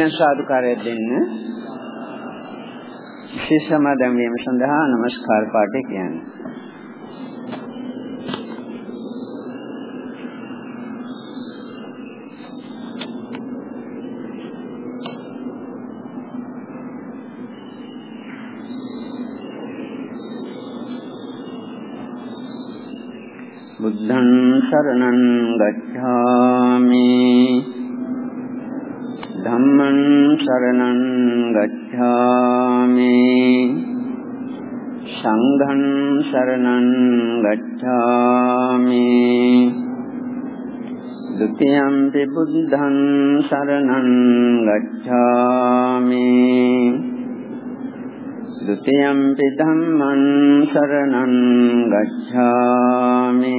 දැන් සාදුකාරය දෙන්න. ශිෂ්‍යම දැන් වීම සඳහා নমස්කාර පාඨය කියන්නේ. බුද්ධං සරණං ගච්ඡාමි ධම්මං සරණං ගච්ඡාමි සංඝං සරණං ගච්ඡාමි ဒ ුතියම්පි බුද්ධං සරණං ගච්ඡාමි ဒ ුතියම්පි ධම්මං සරණං ගච්ඡාමි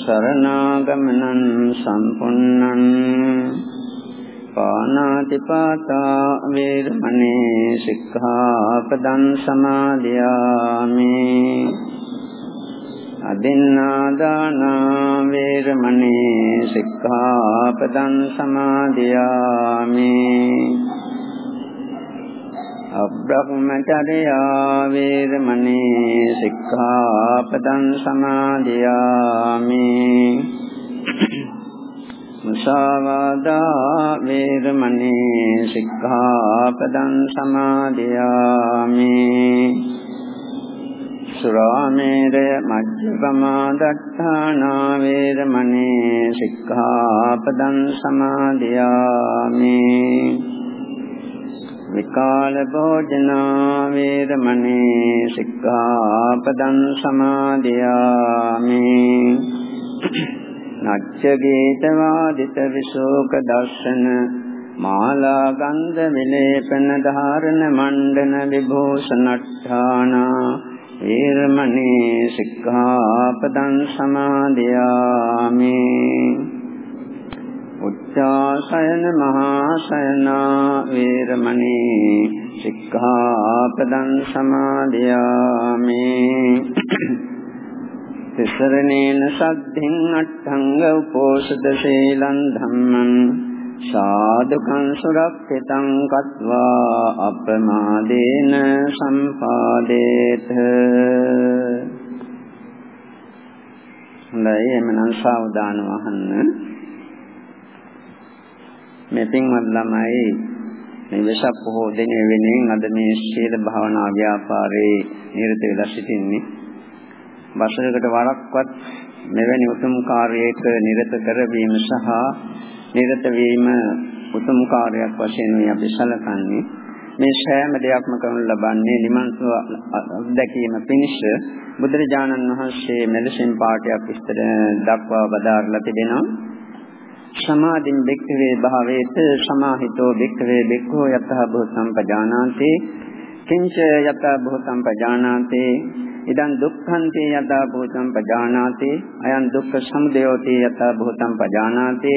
සරණාගමනං සම්පුන්නං පානාති පාතා වේරමණී සික්ඛාපදං සමාදියාමි අදින්නාදාන වේරමණී සික්ඛාපදං සමාදියාමි අබ්‍රහ්මචර්යා වේරමණී සික්ඛාපදං සමාදියාමි මුසාවාදා වේරමණී සික්ඛාපදං සමාදියාමි සුරාමේරය මජ්ජපමා දත්තානා වේරමණී සික්ඛාපදං සමාදියාමි විකාල භෝජනා වේරමණී සික්ඛාපදං සමාදියාමි। නච්ච ගීත වාදිත විශෝක දර්ශන මාලා ගන්ධ විලේපන ධාරණ මණ්ඩන විභූෂණට්ඨාන වේරමණී සික්ඛාපදං සමාදියාමි। උච්චාසයන මහා සයනා වේරමණී සික්ඛාපදං සමාදියාමි. තිසරණේන සද්ධින් අට්ඨංග උපෝසද සීලං ධම්මං සාදුකං සුරක්ඛිතං කତ୍වා අප්‍රමාදේන සම්පාදේත. හොඳයි එමනම් සාවධානව අහන්න. මේ පින්වත් ළමයි මේ වෙසක් පොහෝ දිනේ වෙනුවෙන් අද මේ ශීල භාවනා ව්‍යාපාරේ නිරත වෙලා සිටින්නේ. වසරකට වරක්වත් මෙවැනි උතුම් කාර්යයක නිරත කරවීම සහ නිරත වීම උතුම් කාර්යයක් වශයෙන් අපි සැලකන්නේ. මේ සෑම දෙයක්ම කරනු ලබන්නේ නිවන් සුව අත්දැකීම පිණිස බුදුරජාණන් වහන්සේ මෙලෙසින් පාඩයක් විස්තර දක්වා බදාරලා තිබෙනවා. සමාධින් බික්ඛවේ භාවේත සමාහිතෝ බික්ඛවේ බික්ඛෝ යතහ භූතං පජානාති. කිංච යතහ භූතං පජානාති. ඉදං දුක්ඛන්ති යතහ භූතං පජානාති. අයං දුක්ඛ සමුදයෝති යතහ භූතං පජානාති.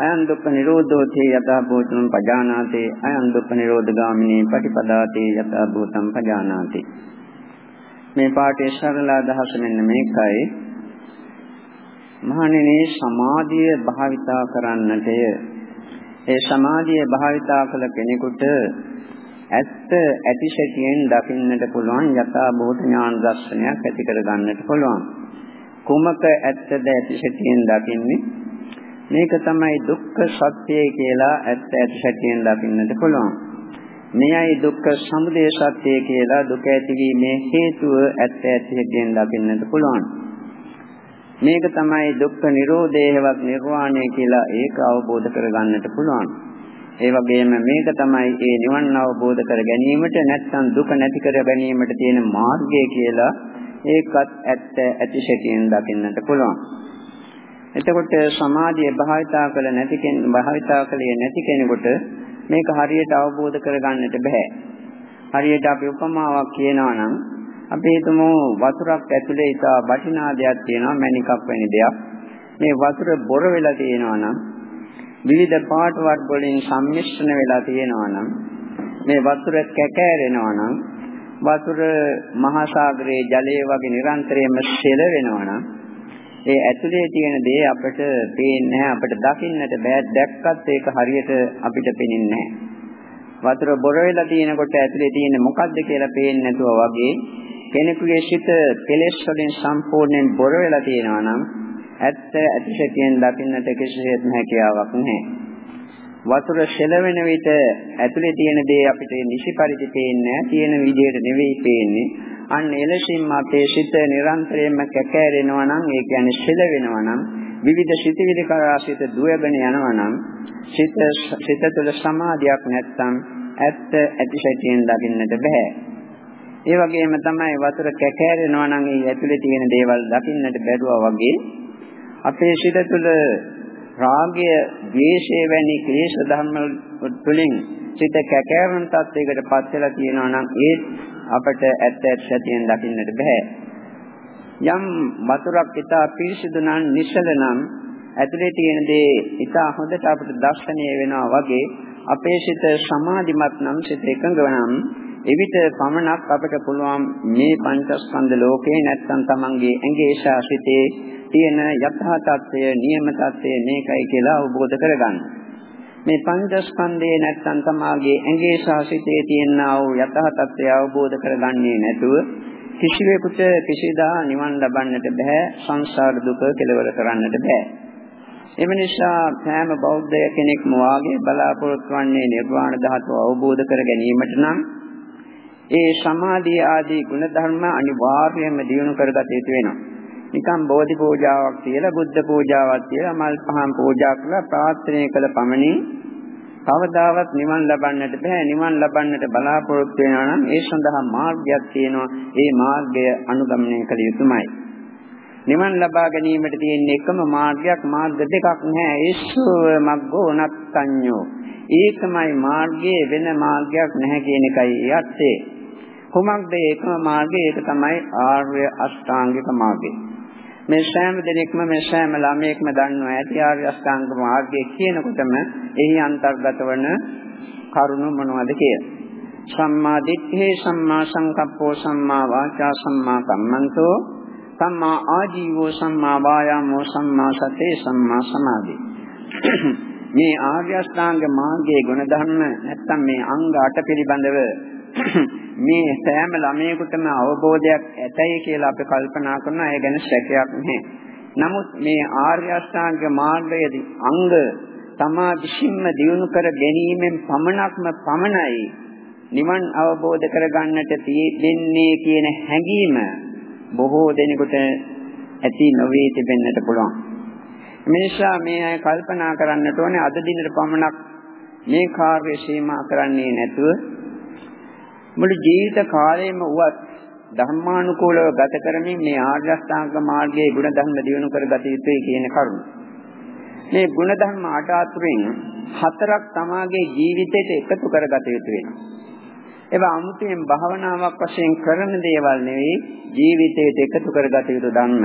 අයං දුක්ඛ නිරෝධෝති යතහ භූතං පජානාති. අයං දුක්ඛ නිරෝධගාමිනී පටිපදාති යතහ භූතං පජානාති. මේ පාඨයේ සරල අදහස මෙන්න මේකයි. මහණෙනි සමාධිය භාවිතා කරන්නටය. ඒ සමාධිය භාවිතා කළ කෙනෙකුට ඇත්ත ඇතිශතියෙන් දකින්නට පුළුවන් යථා භූත ඥාන දර්ශනයක් ඇති කර ගන්නට පුළුවන්. කුමක ඇත්තද ඇතිශතියෙන් දකින්නේ? මේක තමයි දුක්ඛ සත්‍යය කියලා ඇත්ත ඇතිශතියෙන් දකින්නට පුළුවන්. මෙයයි දුක්ඛ සමුදය සත්‍යය කියලා දුක ඇතිවීමේ හේතුව ඇත්ත ඇතිශතියෙන් දකින්නට පුළුවන්. මේක තමයි දුක්ඛ නිරෝධයවත් නිර්වාණය කියලා ඒක අවබෝධ කරගන්නට පුළුවන්. ඒ වගේම මේක තමයි ඒ නිවන් අවබෝධ කර ගැනීමට නැත්නම් දුක නැති කර ගැනීමට තියෙන මාර්ගය කියලා ඒකත් ඇත්ත ඇතිශකින් දකින්නට පුළුවන්. එතකොට සමාධිය භාවිතා කළ නැති කෙනෙක් භාවිතා කළේ නැති කෙනෙකුට මේක හරියට අවබෝධ කරගන්නට බෑ. හරියට අපි උපමාවක් කියනවා නම් අපි හිතමු වතුරක් ඇතුලේ ඉතා වටිනා දෙයක් තියෙනවා මණිකක් වැනි දෙයක්. මේ වතුර බොර වෙලා තියෙනවා නම් විවිධ පාට වර්ග වලින් සම්මිශ්‍රණ වෙලා තියෙනවා නම් මේ වතුර කැකෑරෙනවා නම් වතුර මහා සාගරයේ ජලය වගේ නිරන්තරයෙන්ම සෙල වෙනවා නම් ඒ ඇතුලේ තියෙන දේ අපිට පේන්නේ නැහැ අපිට දකින්නට බෑ දැක්කත් ඒක හරියට අපිට පේන්නේ නැහැ වතුර බොර වෙලා තියෙනකොට ඇතුලේ තියෙන මොකද්ද කියලා පේන්නේ නැතුව වගේ කෙනෙකුගේ සිත කෙලෙස් වලින් සම්පූර්ණයෙන් බොර වෙලා තියෙනවා නම් ඇත්ත ඇතිශකයෙන් දකින්නට කිසිසේත් හැකියාවක් නැහැ වතුර සෙලවෙන විට ඇතුලේ තියෙන දේ අපිට නිසි පරිදි පේන්නේ තියෙන විදිහට නෙවෙයි පේන්නේ. අන්න එලෙසින්ම අපේ සිත නිරන්තරයෙන්ම කැකෑරෙනවා නම් ඒ කියන්නේ සෙලවෙනවා නම් විවිධ සිතිවිලි කරා සිත දුවගෙන යනවා නම් සිත සිත තුළ සමාධියක් නැත්නම් ඇත්ත ඇතිශයෙන් දකින්නට බෑ. ඒ වගේම තමයි වතුර කැකෑරෙනවා නම් ඒ ඇතුලේ තියෙන දේවල් දකින්නට බැරුවා වගේ අපේ සිත තුළ රාගය, ද්වේෂය වැනි ක්ලේශ ධර්ම තුළින් සිත කැකෑරෙන තත්යකට පත් වෙලා තියෙනවා නම් ඒ අපට ඇත්ත ඇත්ත සැටියෙන් දකින්නට බෑ. යම් වතුරක් ඉතා පිරිසිදු නම් නිශ්චල නම් ඇතුලේ තියෙන දේ ඉතා හොඳට අපට දැర్శණීය වෙනවා වගේ අපේ සිත සමාධිමත් නම් සිත එකඟ නම් එවිට පමණක් අපට පුළුවන් මේ පංචස්කන්ධ ලෝකේ නැත්තම් තමන්ගේ ඇඟේ ශාසිතේ තියෙන යථා තත්ත්වය, නියම තත්ත්වය මේකයි කියලා අවබෝධ කරගන්න. මේ පංචස්කන්ධේ නැත්තම් තමාගේ ඇඟේ ශාසිතේ තියෙනා වූ යථා තත්ත්වය අවබෝධ කරගන්නේ නැතුව කිසිවෙකුට කිසිදා නිවන් ලබන්නට බෑ සංසාර දුක කෙලවර කරන්නට බෑ. එම නිසා සෑම බෞද්ධ කෙනෙක්ම වාගේ බලාපොරොත්තු වන්නේ නිර්වාණ ධාතුව අවබෝධ කර ගැනීමට නම් ඒ සමාධිය ආදී ගුණධර්ම අනිවාර්යයෙන්ම දියුණු කරගත යුතු වෙනවා. නිකම් බෝධි පූජාවක් කියලා බුද්ධ පූජාවක් කියලා මල් පහන් පූජා කරලා ප්‍රාර්ථනා කළ පමණින් කවදාවත් නිවන් ලබන්නට බෑ. නිවන් ලබන්නට බලාපොරොත්තු වෙනවා නම් ඒ සඳහා මාර්ගයක් තියෙනවා. ඒ මාර්ගය අනුගමනය කළ යුතුමයි. නිවන් ලබා ගැනීමට තියෙන එකම මාර්ගයක් මාර්ග දෙකක් නැහැ ඒසුව මග්ගෝ නත්තඤ්ඤෝ ඒකමයි මාර්ගයේ වෙන මාර්ගයක් නැහැ කියන එකයි යත්තේ. කුමක්ද ඒකම මාර්ගය ඒක තමයි ආර්ය අෂ්ටාංගික මාර්ගය මේ සෑම දෙනෙක්ම මේ සෑම ළමයෙක්ම දන්නවා ඇති ආර්ය අෂ්ටාංග මාර්ගය කියනකොටම එහි අන්තර්ගත වන කරුණු මොනවද කියලා. සම්මා දිට්ඨි සම්මා සංකප්පෝ සම්මා වාචා සම්මා කම්මන්තෝ සම්මා ආජීවෝ සම්මා වායාමෝ සම්මා සතේ සම්මා සමාධි. මේ ආර්ය අෂ්ටාංග මාර්ගයේ ගුණධර්ම නැත්තම් මේ අංග 8 පිළිබඳව මේ සෑම ළමයෙකුටම අවබෝධයක් ඇතයි කියලා අපි කල්පනා කරනවා ඒ ගැන සැකයක් නැහැ. නමුත් මේ ආර්ය අෂ්ටාංග මාර්ගයේදී අංග තමා විසින්ම දියුණු කර ගැනීමෙන් පමණක්ම පමණයි නිවන් අවබෝධ කරගන්නට තියෙන්නේ කියන හැඟීම බොහෝ දෙනෙකුට ඇති නොවේ තිබෙන්නට පුළුවන්. මිනිසා මේ අය කල්පනා කරන්නට ඕනේ අද දිනට පමණක් මේ කාර්ය සීමා කරන්නේ නැතුව මුළු ජීවිත කාලයම උවත් ධර්මානුකූලව ගත කරමින් මේ ආර්ය අෂ්ටාංග මාර්ගයේ ගුණ ධර්ම දියුණු කරගත යුතුයි කියන කරුණ. මේ ගුණ ධර්ම අට අතුරින් හතරක් තමාගේ ජීවිතයට එකතු කරගත යුතු වෙනවා. ඒවා අමුතුවෙන් භාවනාවක් වශයෙන් කරන දේවල් නෙවෙයි ජීවිතයට එකතු කරගත යුතු ධර්ම.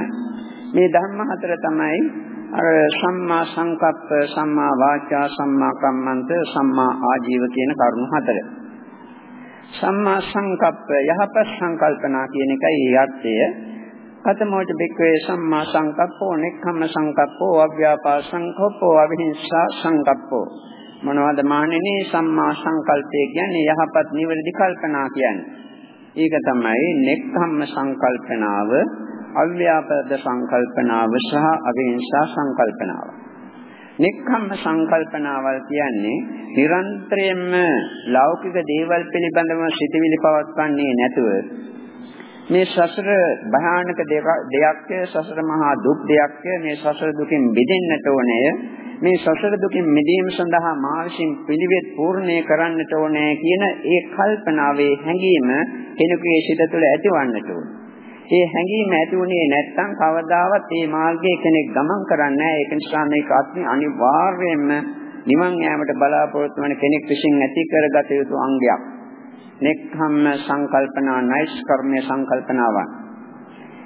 මේ ධර්ම හතර තමයි අර සම්මා සංකප්ප, සම්මා වාචා, සම්මා කම්මන්ත, සම්මා ආජීව කියන කරුණු හතර. සම්මා සංකප්ප යහපත් සංකල්පනා කියන එකයි යර්ථය. කතමෝච බික්වේ සම්මා සංකප්පෝ නෙක්ඛම්ම සංකප්පෝ අව්‍යාපා සංකප්පෝ අවිහිංසා සංකප්පෝ මොනවද මාන්නේ සම්මා සංකල්පය කියන්නේ යහපත් නිවැරදි කල්පනා කියන්නේ. ඒක තමයි නෙක්ඛම්ම සංකල්පනාව, අව්‍යාපද සංකල්පනාව සහ අවිහිංසා සංකල්පනාව. නෙක්ඛම්ම සංකල්පනාවල් කියන්නේ නිරන්තරයෙන්ම ලෞකික දේවල් පිළිබඳව සිතවිලි පවත්වන්නේ නැතුව මේ සසර භයානක දෙයක්ය සසර මහා දුක් දෙයක්ය මේ සසර දුකින් මිදෙන්නට ඕනේ මේ සසර දුකින් මිදීම සඳහා මා විසින් පිළිවෙත් පූර්ණේ කරන්නට ඕනේ කියන ඒ කල්පනාවේ හැඟීම කෙනෙකුගේ සිත තුළ ඇතිවන්නට ඕනේ ඒ හැඟීම ඇති වුණේ නැත්නම් කවදාවත් මේ මාර්ගයේ කෙනෙක් ගමන් කරන්නේ නැහැ. ඒක නිසා මේක අනිවාර්යයෙන්ම නිවන් යාමට බලාපොරොත්තු වන කෙනෙක් විසින් ඇති කරගත යුතු අංගයක්. නෙක්ඛම්ම සංකල්පනා නයිස් කර්මයේ සංකල්පනාවන්.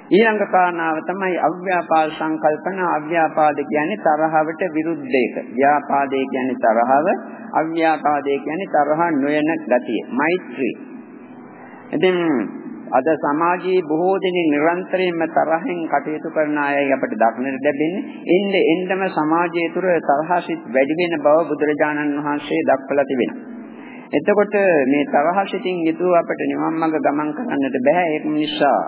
ඊළඟ කාරණාව තමයි අව්‍යාපාද සංකල්පන අව්‍යාපාද කියන්නේ තරහවට විරුද්ධ එක. ව්‍යාපාදේ කියන්නේ තරහව, අව්‍යාපාදේ කියන්නේ තරහ නොයන ගතිය. මෛත්‍රී. ඉතින් අද සමාජයේ බොහෝ දෙනෙක් නිරන්තරයෙන්ම තරහෙන් කටයුතු කරන අයයි අපිට දක්නට ලැබෙන්නේ. එන්නේ එන්නම සමාජයේ තුර තරහසිත වැඩි වෙන බව බුදුරජාණන් වහන්සේ දක්වලා තිබෙනවා. එතකොට මේ තරහසිතින් යුතුව අපිට නිවන් මඟ ගමන් කරන්නට බෑ. ඒක නිසා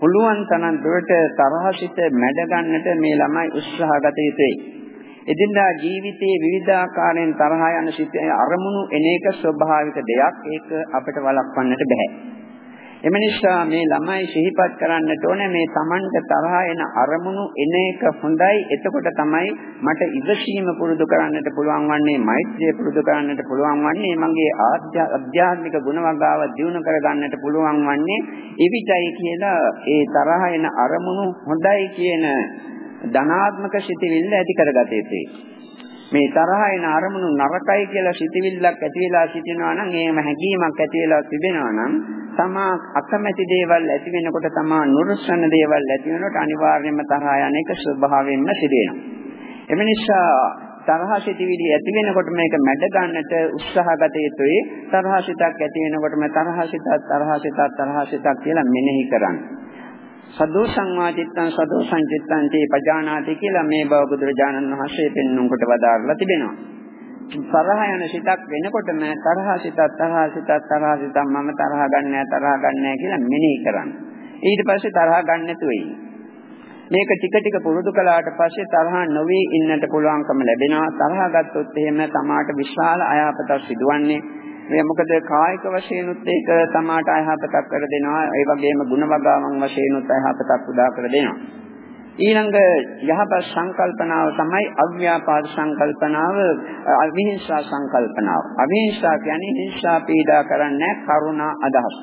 පුළුවන් තරම් දුරට තරහසිත මැඩ ගන්නට මේ ළමයි උත්සාහ ගත යුතුයි. එදිනදා ජීවිතයේ විවිධාකාරයෙන් තරහ යන සිත අරමුණු එන එක ස්වභාවික දෙයක්. ඒක අපිට වළක්වන්නට බෑ. එම නිසා මේ ළමයි සිහිපත් කරන්නට ඕනේ මේ Tamanට තරහ එන අරමුණු එන එක හොඳයි. එතකොට තමයි මට ඉවසීම පුරුදු කරන්නට පුළුවන් වන්නේ, මෛත්‍රිය පුරුදු කරන්නට පුළුවන් වන්නේ, මගේ ආධ්‍යාත්මික ගුණ වගාව දියුණු කර ගන්නට පුළුවන් වන්නේ. එවිටයි කියලා ඒ තරහ එන අරමුණු හොඳයි කියන ධනාත්මක සිතිවිල්ල ඇති කරගත යුතුයි. මේ තරහ එන අරමුණු නරකයි කියලා සිතවිල්ලක් ඇති වෙලා සිටිනවා නම් එහෙම හැඟීමක් ඇති වෙලා තිබෙනවා නම් තමා අකමැති දේවල් ඇති වෙනකොට තමා නුරුස්සන දේවල් ඇති වෙනකොට අනිවාර්යයෙන්ම තරහ යන එක ස්වභාවයෙන්ම සිදෙනවා. එම නිසා තරහ සිටිවිලි ඇති වෙනකොට මේක මැඩ ගන්නට උත්සාහ ගත යුතුයි. තරහ සිතක් ඇති වෙනකොටම තරහ සිතක් තරහ සිතක් තරහ සිතක් කියලා මෙනෙහි කරන්න. සදෝ සංවාදිත්තං සදෝ සංචිත්තං තේ පජානාති කියලා මේ බව බුදුරජාණන් වහන්සේ පෙන්වුම් කොට වදාarලා තිබෙනවා. තරහ යන සිතක් වෙනකොටම තරහ සිතක් තරහ සිතක් තරහ සිතක් මම තරහ ගන්නෑ තරහ ගන්නෑ කියලා මෙනෙහි කරන්න. ඊට පස්සේ තරහ ගන්න නැතුව මේක ටික ටික පුරුදු කළාට පස්සේ තරහ නොවි ඉන්නට පුළුවන්කම ලැබෙනවා. තරහ ගත්තොත් එහෙම තමාට විශාල අයහපතක් සිදුවන්නේ. මේ මොකද කායික වශයෙන් උත් ඒක තමාට අයහපතක් කර දෙනවා. ඒ වගේම ಗುಣ වගාවන් වශයෙන් උත් අයහපතක් උදා කර දෙනවා. ඊළඟ යහපත් සංකල්පනාව තමයි අව්‍යාපාද සංකල්පනාව අවිහිංසා සංකල්පනාව. අවිහිංසා කියන්නේ හිංසා පීඩා කරන්නේ කරුණා අදහස්.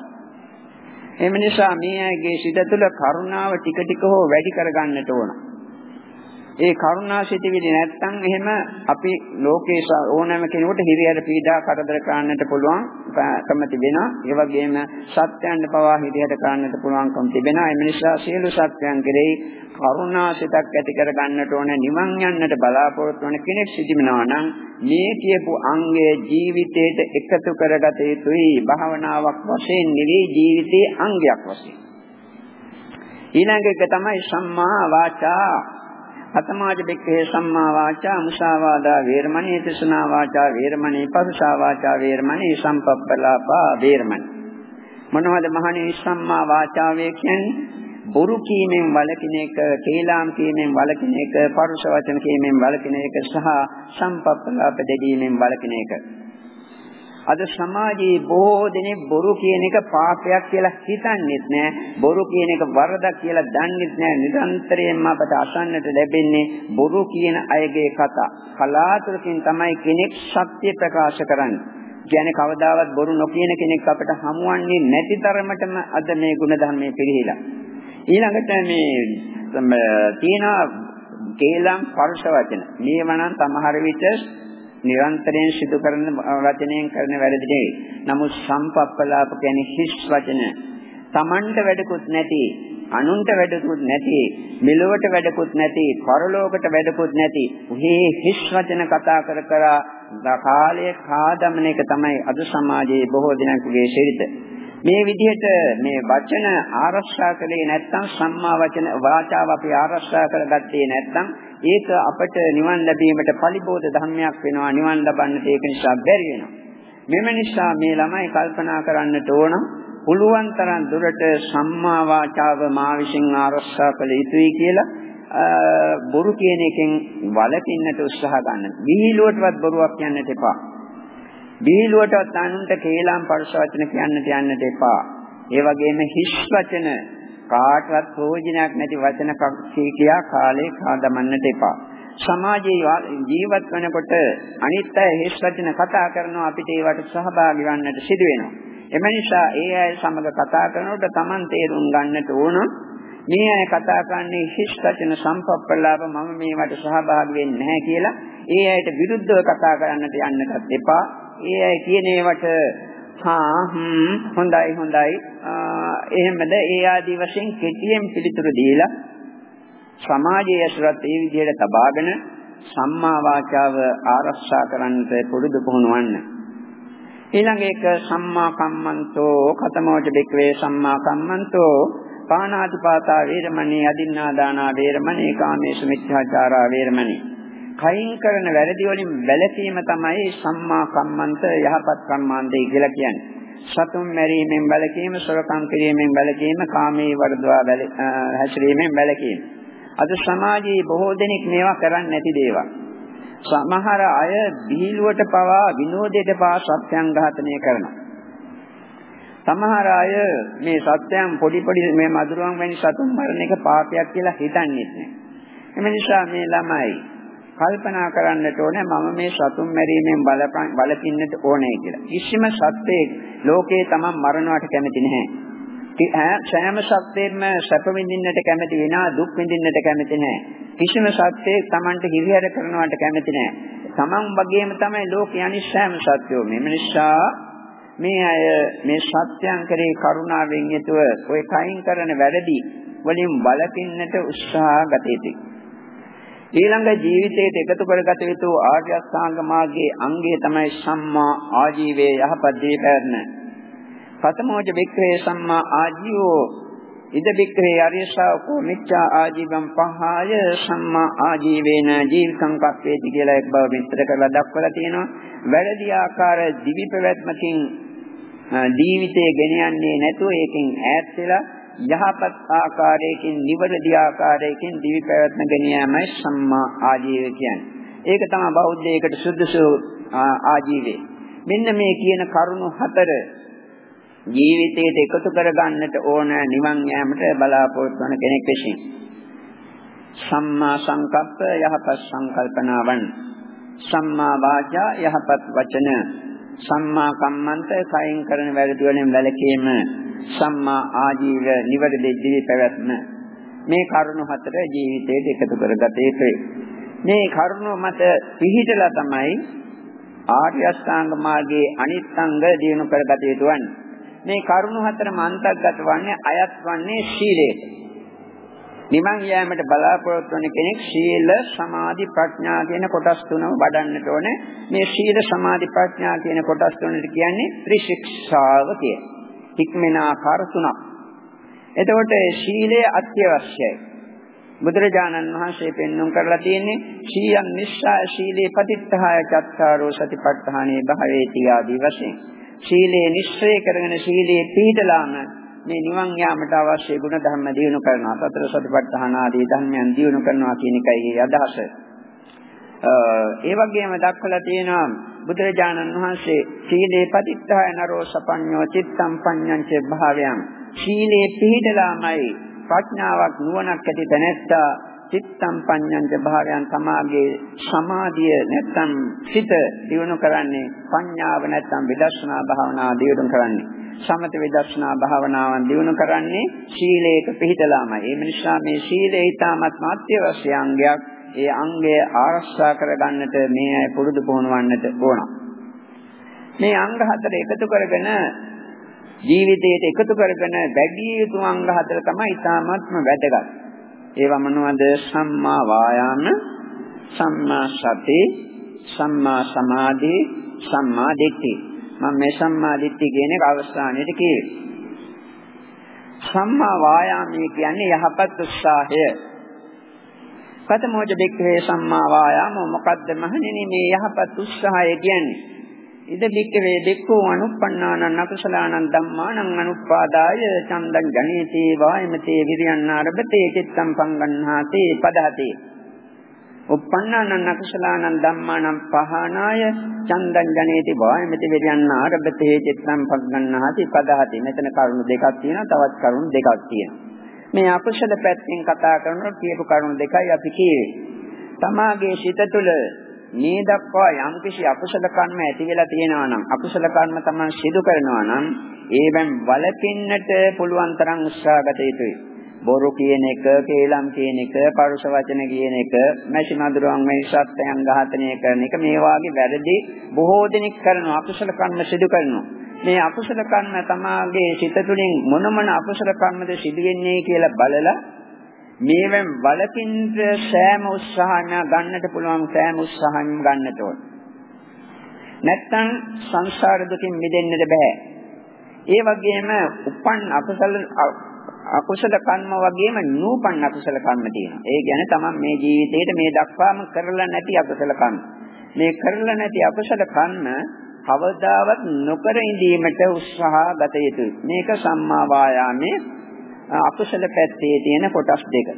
එම නිසා මේ අයගේ සිත තුළ කරුණාව ටික ටික හෝ වැඩි කරගන්නට ඕන. ඒ කරුණා සිටිවිලි නැත්නම් එහෙම අපි ලෝකේ ඕනෑම කෙනෙකුට හිරියට පීඩා කරදර කරන්නට පුළුවන් කම තිබෙනවා. ඒ වගේම සත්‍යයන් පවා හිරියට කරන්නට පුළුවන්කම තිබෙනවා. ඒ නිසා සියලු සත්‍යයන් කෙරෙහි කරුණා සිතක් ඇති කර ගන්නට ඕන නිවන් යන්නට බලාපොරොත්තු වන කෙනෙක් සිටිනවා නම් මේ කියපු අංගය ජීවිතයට එකතු කරගත යුතුයි. භාවනාවක් වශයෙන් නෙවෙයි ජීවිතයේ අංගයක් වශයෙන්. ඊළඟ එක තමයි සම්මා වාචා අතමාජ බෙක්කේ සම්මා වාචා මුසාවාදා වේරමණී තසනා වාචා වේරමණී පරුසා වාචා වේරමණී සම්පප්පලාපා වේරමණී මොනවද මහණේ සම්මා වාචාවේ කියන්නේ බොරු කීමෙන් වළකින එක, කේලාම් කීමෙන් වළකින එක, පරුෂ වචන කීමෙන් වළකින එක සහ සම්පප්පලාප දෙදීමෙන් වළකින එක. අද සමාජයේ බොහෝ දෙනෙක් බොරු කියන එක පාපයක් කියලා හිතන්නේත් නෑ. බොරු කියන එක වරදක් කියලා දන්නේත් නෑ. නිරන්තරයෙන්ම අපට අසන්නට ලැබෙන්නේ බොරු කියන අයගේ කතා. කලාතුරකින් තමයි කෙනෙක් සත්‍ය ප්‍රකාශ කරන්නේ. කියන්නේ කවදාවත් බොරු නොකියන කෙනෙක් අපට හමුවන්නේ නැති තරමටම අද මේ ಗುಣධර්මයේ පිළිහිලා. ඊළඟට මේ තියෙන කේලම් පරුෂ වචන. මේවනම් සමහර විට නිරන්තරයෙන් සිදු කරන වචනයෙන් කරන වැරදි නෙවෙයි. නමුත් සම්පප්පලාප කියන්නේ හිස් වචන. Tamanට වැඩකුත් නැති, අනුන්ට වැඩකුත් නැති, මෙලොවට වැඩකුත් නැති, පරලෝකට වැඩකුත් නැති. උහි හිස් වචන කතා කර කර කාලයේ කාදමන එක තමයි අද සමාජයේ බොහෝ දෙනෙකුගේ ශරීරය. මේ විදිහට මේ වචන ආරක්ෂා කළේ නැත්නම් සම්මා වචන වාචාව අපි ආරක්ෂා කරගත්තේ නැත්නම් ඒක අපට නිවන් ලැබීමට පරිබෝධ ධර්මයක් වෙනවා නිවන් ලබන්නට ඒක නිසා බැරි වෙනවා මෙම නිසා මේ ළමයි කල්පනා කරන්නට ඕන පුළුවන් තරම් දුරට සම්මා වාචාව මා විසින් ආරක්ෂා කළ යුතුයි කියලා බොරු කියන එකෙන් වළකින්නට උත්සාහ ගන්න. විහිළුවටවත් බොරුවක් කියන්නට එපා. බීලුවටත් අනුන්ට කේලම් පරුෂ වචන කියන්නට යන්නට එපා. ඒ වගේම හිස් වචන කාටවත් ප්‍රයෝජනයක් නැති වචන කියා කාලේ කාදමන්නට එපා. සමාජයේ ජීවත් වෙනකොට අනිත් අය හිස් වචන කතා කරනවා අපිට ඒවට සහභාගී වන්නට සිදු වෙනවා. එම නිසා ඒ අය සමග කතා කරනකොට Taman තේරුම් ගන්නට ඕන මේ අය කතා කරන්නේ හිස් වචන සම්පප්පලාප මම මේවට සහභාගී වෙන්නේ නැහැ කියලා ඒ අයට විරුද්ධව කතා කරන්නට යන්නටත් එපා. ඒ අය කියන ඒවට හා හ්ම් හොඳයි හොඳයි. එහෙමද? ඒ ආදී වශයෙන් කෙටියෙන් පිළිතුරු දීලා සමාජයේ ඇසුරත් ඒ විදිහට තබාගෙන සම්මා වාචාව ආරක්ෂා කරන්නට පුරුදු පුහුණුවන්න. ඊළඟ එක සම්මා කම්මන්තෝ කතමෝච බික්වේ සම්මා කම්මන්තෝ. පානාතිපාතා වේරමණී අදින්නා දානා වේරමණී කාමේසු මිච්ඡාචාරා වේරමණී. කයින් කරන වැරදි වලින් වැළකීම තමයි සම්මා කම්මන්ත යහපත් කම්මාන්තය කියලා කියන්නේ. සතුන් මැරීමෙන් වැළකීම, සොරකම් කිරීමෙන් වැළකීම, කාමයේ වර්ධවා හැසිරීමෙන් වැළකීම. අද සමාජයේ බොහෝ දෙනෙක් මේවා කරන්නේ නැති දේවල්. සමහර අය බීලුවට පවා විනෝදයට පවා සත්‍යං ඝාතනය කරනවා. සමහර අය මේ සත්‍යයන් පොඩි පොඩි මේ මధుරවන් වැනි සතුන් මරණ එක පාපයක් කියලා හිතන්නේ නැහැ. එම නිසා මේ ළමයි කල්පනා කරන්නට ඕනේ මම මේ සතුන් මැරීමෙන් බලපින්නට ඕනේ කියලා. කිසිම සත්‍යයක් ලෝකේ තමන් මරණවට කැමති නැහැ. සෑම සත්‍යෙම සැප විඳින්නට කැමති වෙනා දුක් විඳින්නට කැමති නැහැ. කිසිම සත්‍යයක් තමන්ට හිරිහැර කරනවට කැමති නැහැ. තමන් වගේම තමයි ලෝකයේ අනිත් සෑම සත්‍යෝ. මෙම නිසා මේ අය මේ සත්‍යයන් කරේ කරුණාවෙන් යුතුව ওই කයින් කරන වැරදි වලින් බලපින්නට උත්සාහ ගත යුතුයි. ඊළඟ ජීවිතයට එකතු කරගත යුතු ආර්ය අෂ්ටාංග මාර්ගයේ අංගය තමයි සම්මා ආජීවයේ යහපත් දේ පැවැත්ම. පතමෝජ වික්‍රේ සම්මා ආජීවෝ ඉද වික්‍රේ අරියසාවකෝ මිච්ඡා ආජීවම් පහාය සම්මා ආජීවේන ජීවිතං කප්පේති කියලා එක් බව විස්තර කරලා දක්වලා තියෙනවා. වැරදි ආකාර දිවි පැවැත්මකින් ජීවිතය ගෙන යන්නේ නැතුව ඒකෙන් ඈත් වෙලා යහපත් ආකාරයකින් නිවැරදි ආකාරයකින් දිවි පැවැත්ම ගෙන යාමයි සම්මා ආජීව කියන්නේ. ඒක තමයි බෞද්ධයකට සුදුසු ආජීවය. මෙන්න මේ කියන කරුණු හතර ජීවිතයට එකතු කරගන්නට ඕන නිවන් යාමට බලාපොරොත්තු වන කෙනෙක් විසින්. සම්මා සංකප්ප යහපත් සංකල්පනාවන් සම්මා වාචා යහපත් වචන සම්මා කම්මන්ත කයින් කරන වැරදි වලින් වැළකීම සම්මා ආජීව නිවැරදි ජීවි පැවැත්ම මේ කරුණු හතර ජීවිතයට එකතු කරගත යුතුයි මේ කරුණු මත පිහිටලා තමයි ආර්ය අෂ්ටාංග මාර්ගයේ අනිත් අංග දිනු කරගත යුතු වන්නේ මේ කරුණු හතරම අන්තර්ගත වන්නේ අයත් වන්නේ ශීලයට නිවන් යෑමට බලාපොරොත්තු වන කෙනෙක් සීල සමාධි ප්‍රඥා කියන කොටස් තුනම වඩන්නට ඕනේ. මේ සීල සමාධි ප්‍රඥා කියන කොටස් තුනට කියන්නේ ත්‍රිශික්ෂාව කිය. හික්මෙන ආකාර තුනක්. එතකොට සීලය අත්‍යවශ්‍යයි. බුදුරජාණන් වහන්සේ පෙන්වුම් කරලා තියෙන්නේ සීයන් නිස්සාය සීලේ පතිත්තහය චත්තාරෝ සතිපට්ඨානේ භාවේති ආදී වශයෙන්. සීලේ නිශ්චය කරගෙන සීලේ පිළිදලාම මේ නිවන් යාමට අවශ්‍ය ගුණ ධර්ම දිනු කරනවා. සතර සතිපට්ඨාන ආදී ධර්මයන් දිනු කරනවා කියන එකයි අදහස. ඒ වගේම දක්වලා තියෙනවා බුදුරජාණන් වහන්සේ සීලේ පතිත්තාය නරෝ සපඤ්ඤෝ චිත්තම් පඤ්ඤංච භාවයන්. සීලේ පිහිටලාමයි ප්‍රඥාවක් නුවණක් ඇති තැනැත්තා චිත්තම් පඤ්ඤංච භාවයන් තමාගේ සමාධිය නැත්තම් සිත දිනු කරන්නේ පඤ්ඤාව නැත්තම් විදර්ශනා භාවනා දිනු කරන්නේ සමත විදර්ශනා භාවනාවන් දිනු කරන්නේ ශීලයක පිහිටලාමයි. ඒ නිසා මේ ශීලය ඊටමත් අත්‍යවශ්‍ය අංගයක්. ඒ අංගය ආරක්ෂා කරගන්නට මේ අය පුරුදු පුහුණුවන්නට ඕන. මේ අංග හතර එකතු කරගෙන ජීවිතයට එකතු කරගෙන වැඩි යුතු අංග හතර තමයි ඊටාත්ම වැදගත්. ඒවා මොනවද? සම්මා වායාම, සම්මා සති, සම්මා සමාධි, සම්මා දිට්ඨි. මම මේ සම්මා දිට්ඨිය කියන එක අවස්ථානයේදී කියේ. සම්මා වායාමයේ කියන්නේ යහපත් උත්සාහය. කතමෝජ දෙක්ඛේ සම්මා වායාම. මොකද්ද මහණෙනි මේ යහපත් උත්සාහය කියන්නේ? ඉද බික්කවේ දෙක්ඛෝ අනුප්පන්නානං අකුසලානං ධම්මානං අනුප්පාදාය චන්දං ජනේති වායමතේ විරියන්නාරබතේ චිත්තං පංගන්හාතේ පදහතේ. uppannānaṁ akusalaanaṁ dhammānaṁ pahānāය චන්දං ජනේති වායමති විරියන්න ආරබතේ චිත්තං පග්ගන්නාති පදහති. මෙතන කරුණු දෙකක් තියෙනවා තවත් කරුණු දෙකක් තියෙනවා. මේ අකුසල පැත්තෙන් කතා කරනකොට කියපු කරුණු දෙකයි අපි කියවේ තමාගේ සිත තුළ මේ දක්වා යම්කිසි අකුසල කර්ම ඇති වෙලා තියෙනවා නම් අකුසල කර්ම තමයි සිදු කරනවා නම් ඒවෙන් වළකින්නට පුළුවන් තරම් උත්සාහ ගත යුතුයි බොරු කියන එක, කේලම් කියන එක, පරුෂ වචන කියන එක, මැසි මදුරුවන් මේ සත්‍යයන් ඝාතනය කරන එක මේ වාගේ වැරදි බොහෝ දෙනෙක් කරනවා අකුසල කර්ම සිදු කරනවා. මේ අකුසල කර්ම තමාගේ සිත තුළින් මොන මොන අකුසල කර්මද සිදු වෙන්නේ කියලා බලලා මේවෙන් වලකින් සෑම උත්සාහන ගන්නට පුළුවන් සෑම උත්සාහන් ගන්නට ඕන. නැත්තම් සංසාර දුකින් මිදෙන්නද බෑ. ඒ වගේම උපන් අකුසල අකුසල කර්ම වගේම නූපන් අකුසල කර්ම තියෙනවා. ඒ කියන්නේ තමන් මේ ජීවිතේට මේ දක්වාම කරලා නැති අකුසල කර්ම. මේ කරලා නැති අකුසල කර්ම කවදාවත් නොකර ඉඳීමට උත්සාහ ගත යුතුයි. මේක සම්මා වායාමයේ අකුසල පැත්තේ තියෙන කොටස් දෙක.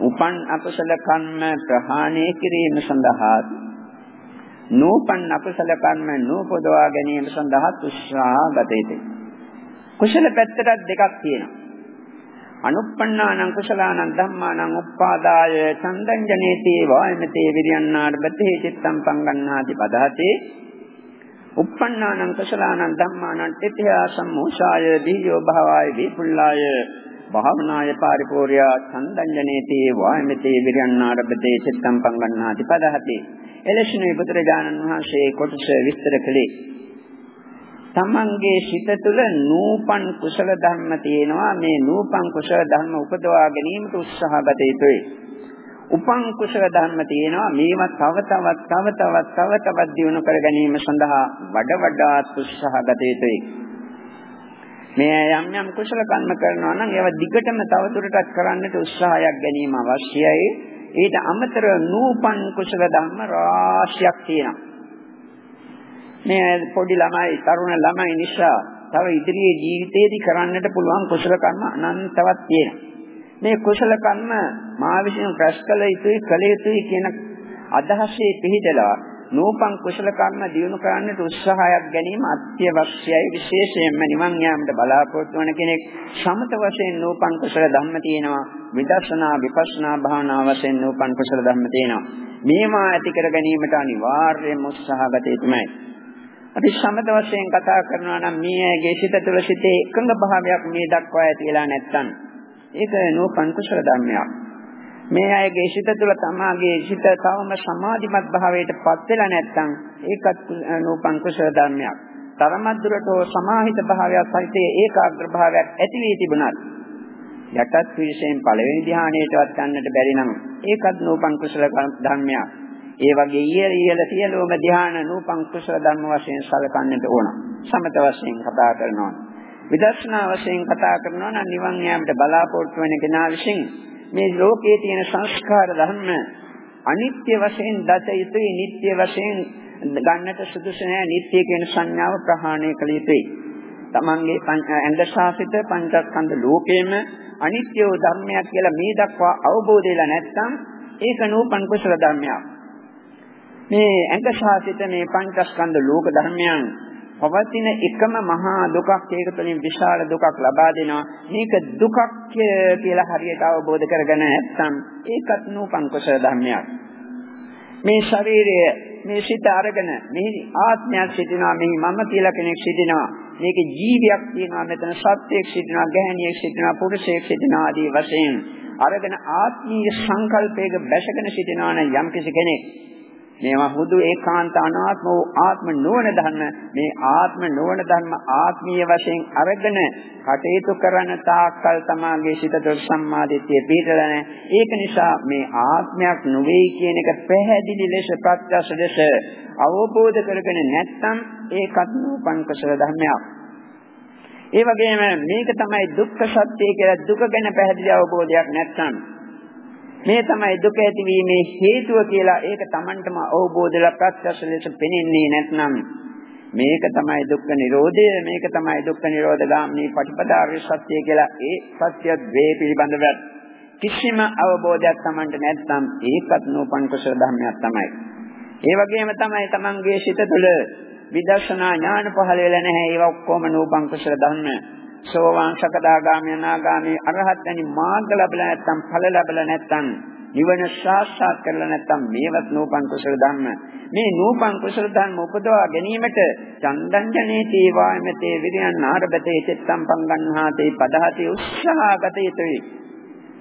උපන් අකුසල කර්ම ප්‍රහාණය කිරීම සඳහා නූපන් අකුසල කර්ම නූපදවා ගැනීම සඳහා උත්සාහ ගත යුතුයි. කුසල පැත්තට දෙකක් තියෙනවා. අනුප්පන්නානං කුසලානං ධම්මානං උප්පාදාය චන්දංජනේති වායමතේ විරියන්නාඩබතේ චිත්තං පංගන්නාති පදහතේ. උප්පන්නානං කුසලානං ධම්මානං තිතයා සම්මෝසාය දීයෝ භාවාය විපුල්ලාය. භාවනාය පරිපූර්යා චන්දංජනේති වායමතේ විරියන්නාඩබතේ චිත්තං පංගන්නාති පදහතේ. එලෙසිනුයි බුදුරජාණන් වහන්සේ කොටස විස්තර කළේ තමන්ගේ සිත තුළ නූපන් කුසල ධර්ම තියෙනවා මේ නූපන් කුසල ධර්ම උපදවා ගැනීමට උත්සාහ ගත යුතුයි. උපන් කුසල ධර්ම තියෙනවා මේවා තව තවත් තව තවත් තව තවත් දියුණු කර ගැනීම සඳහා වඩ වඩාත් උත්සාහ ගත යුතුයි. මේ යම් යම් කුසල කර්ම කරනවා නම් ඒවා දිගටම තවදුරටත් කරන්නට උත්සාහයක් ගැනීම අවශ්‍යයි. ඊට අමතරව නූපන් කුසල ධර්ම රාශියක් තියෙනවා. මේ පොඩි ළමයි තරුණ ළමයි නිසා තව ඉදිරියේ ජීවිතේදී කරන්නට පුළුවන් කුසල කර්ම අනන්තවත් තියෙනවා. මේ කුසල කර්ම මා විසින් රැස් කළ යුතුයි කළ යුතුයි කියන අදහසේ පිහිටලා නූපන් කුසල කර්ම දියුණු කරන්නට උත්සාහයක් ගැනීම අත්‍යවශ්‍යයි. විශේෂයෙන්ම නිවන් යාමට බලාපොරොත්තු වන කෙනෙක් සමත වශයෙන් නූපන් කුසල ධම්ම තියෙනවා. විදර්ශනා විපස්සනා භාවනා වශයෙන් නූපන් කුසල ධම්ම තියෙනවා. මේවා ඇති කර ගැනීමට අනිවාර්යයෙන්ම උත්සාහ ගත යුතුමයි. අපි සමත වශයෙන් කතා කරනවා නම් මේ ඇගේ සිත තුළ සිටේ එකඟ භාවයක් මේ දක්වා ඇතිලා නැත්තම් ඒක නෝපන් කුසල ධර්මයක්. මේ අයගේ සිත තුළ තමාගේ සිත තවම සමාධිමත් භාවයට පත් වෙලා නැත්තම් ඒකත් නෝපන් කුසල ධර්මයක්. තරමක් දුරට සමාහිත භාවයක් සහිතේ ඒකාග්‍ර භාවයක් ඇති වී තිබුණත් යටත් විශේෂයෙන් පළවෙනි ධ්‍යානයටවත් ගන්නට බැරි නම් ඒකත් නෝපන් කුසල ධර්මයක්. ඒ වගේ ඉහළ ඉහළ සියලුම ධ්‍යාන නූපං කුසල ධර්ම වශයෙන් සලකන්නට ඕන. සමත වශයෙන් කතා කරනවා. විදර්ශනා වශයෙන් කතා කරනවා නම් නිවන් යාමට බලාපොරොත්තු වෙන කෙනා විසින් මේ ලෝකයේ තියෙන සංස්කාර ධර්ම අනිත්‍ය වශයෙන් දත යුතුයි, නිට්ටය වශයෙන් ගන්නට සුදුසු නැහැ. නිට්ටය කියන සංඥාව ප්‍රහාණය කළ යුතුයි. තමන්ගේ ඇඟ ශාසිත පංචස්කන්ධ ලෝකයේම අනිත්‍ය ධර්මයක් කියලා මේ දක්වා අවබෝධ වෙලා නැත්නම් ඒක නූපන් කුසල ධර්මයක්. මේ ඇඟ ශාසිත මේ පංචස්කන්ධ ලෝක ධර්මයන් පවතින එකම මහා දුකක් ඒක තුළින් විශාල දුකක් ලබා දෙනවා. මේක දුකක් කියලා හරියට අවබෝධ කරගෙන නැත්නම් ඒකත් නූපන් කුසල ධර්මයක්. මේ ශරීරය මේ සිත අරගෙන මෙහි ආත්මයක් සිටිනවා මෙහි මම කියලා කෙනෙක් සිටිනවා. මේකේ ජීවියක් තියෙනවා මෙතන සත්‍යයක් සිටිනවා ගැහණියක් සිටිනවා පුරුෂයෙක් සිටිනවා ආදී වශයෙන් අරගෙන ආත්මීය සංකල්පයක බැසගෙන සිටිනවා නම් යම්කිසි කෙනෙක් මේවා හුදු ඒකාන්ත අනාත්ම වූ ආත්ම නොවන ධර්ම. මේ ආත්ම නොවන ධර්ම ආත්මීය වශයෙන් අරගෙන කටයුතු කරන තාක්කල් තමාගේ සිත දොස් සම්මාදිට්ඨිය පිටලා නැහැ. ඒක නිසා මේ ආත්මයක් නොවේ කියන එක පැහැදිලි ලෙස ප්‍රත්‍යක්ෂ ලෙස අවබෝධ කරගෙන නැත්නම් ඒකත් නූපන් කුසල ධර්මයක්. ඒ වගේම මේක තමයි දුක්ඛ සත්‍ය කියලා දුක ගැන පැහැදිලි අවබෝධයක් නැත්නම් මේ තමයි දුක ඇතිවීමේ හේතුව කියලා ඒක Tamanටම අවබෝධලා ප්‍රත්‍යක්ෂ ලෙස පෙනෙන්නේ නැත්නම් මේක තමයි දුක්ඛ නිරෝධය මේක තමයි දුක්ඛ නිරෝධ ගාමිනී පටිපදාවේ සත්‍ය කියලා ඒ සත්‍ය ද්වේ පිළිබඳව කිසිම අවබෝධයක් Tamanට නැත්නම් ඒකත් නෝපන් කුසල ධර්මයක් තමයි. ඒ වගේම තමයි Tamanගේ සිත තුළ විදර්ශනා ඥාන පහළ වෙලා නැහැ ඒවා ඔක්කොම නෝපන් කුසල ධර්ම. සෝවාන් සකදාගාමී අනාගාමී අරහත් වැනි මාර්ග ලැබලා නැත්නම් ඵල ලැබලා නැත්නම් නිවන සාක්ෂාත් කරලා නැත්නම් මේවත් නූපන් කුසල ධර්ම. මේ නූපන් කුසල ධර්ම උපදවා ගැනීමට චන්දං ජනේ තේවාමතේ විරියන් ආරබතේ චිත්තම් පංගන්හාතේ පදහතේ උත්සාහගත යුතුයි.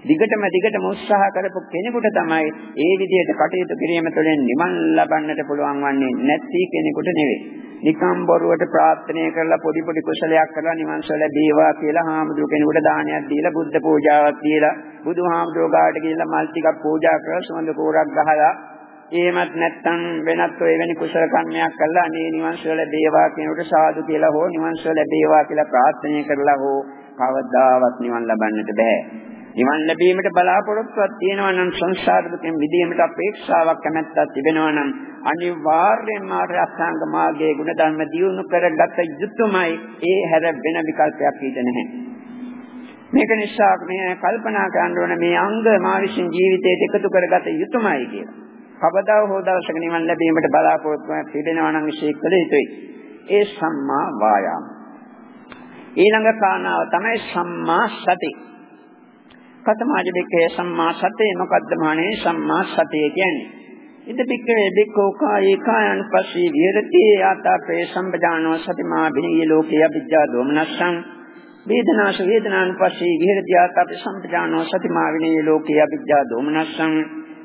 දිගටම දිගටම උත්සාහ කරපු කෙනෙකුට තමයි ඒ විදිහට කටයුතු කිරීම තුළින් නිවන් ලබන්නට පුළුවන් වන්නේ නැති කෙනෙකුට නෙවෙයි. නිකම් බොරුවට ප්‍රාර්ථනා කරලා පොඩි පොඩි කුසලයක් කරලා නිවන් සුව ලැබේවා කියලා හාමුදුරු කෙනෙකුට දානයක් දීලා බුද්ධ පූජාවක් දීලා බුදුහාමුදුරුවෝ ගාවට ගිහිල්ලා මල් ටිකක් පූජා කරලා සුවඳ කෝරක් ගහලා එහෙමත් නැත්නම් වෙනත් ඔය වෙනි කුසල කර්මයක් කළා අනේ නිවන් සුව ලැබේවා කියනකොට සාදු කියලා හෝ නිවන් සුව ලැබේවා කියලා ප්‍රාර්ථනා කරලා හෝ කවදාවත් නිවන් ලබන්නට බෑ. නිවන් ලැබීමට බලාපොරොත්තුවක් තියෙනවා නම් සංසාර දුකෙන් මිදීමට අපේක්ෂාවක් කැමැත්තක් තිබෙනවා නම් අනිවාර්යයෙන්ම ආර්ය අෂ්ටාංග මාර්ගයේ ගුණධර්ම දියුණු කරගත යුතුමයි. ඒ හැර වෙන විකල්පයක් ඊට නැහැ. මේක නිසා මේ කල්පනා කරන්න ඕන මේ අංග මා විසින් ජීවිතයට එකතු කරගත යුතුමයි කියලා. කවදා හෝ දවසක නිවන් ලැබීමට බලාපොරොත්තුවක් තිබෙනවා නම් විශේෂ කළ යුතුයි. ඒ සම්මා වායාම. ඊළඟ කාරණාව තමයි සම්මා සති. කතමාජ බික්කේ සම්මා සතේ මොකද්ද මානේ සම්මා සතිය කියන්නේ? ඉද බික්කේ බික්කෝ කායේ කායන් පස්සී විහෙරති. ආතාපේ සම්පජානෝ සතිමා බිනී ලෝකේ අවිජ්ජා දෝමනස්සං. වේදනාස වේදනානුපස්සී විහෙරති. ආතාපේ සම්පජානෝ සතිමා විනී ලෝකේ අවිජ්ජා දෝමනස්සං.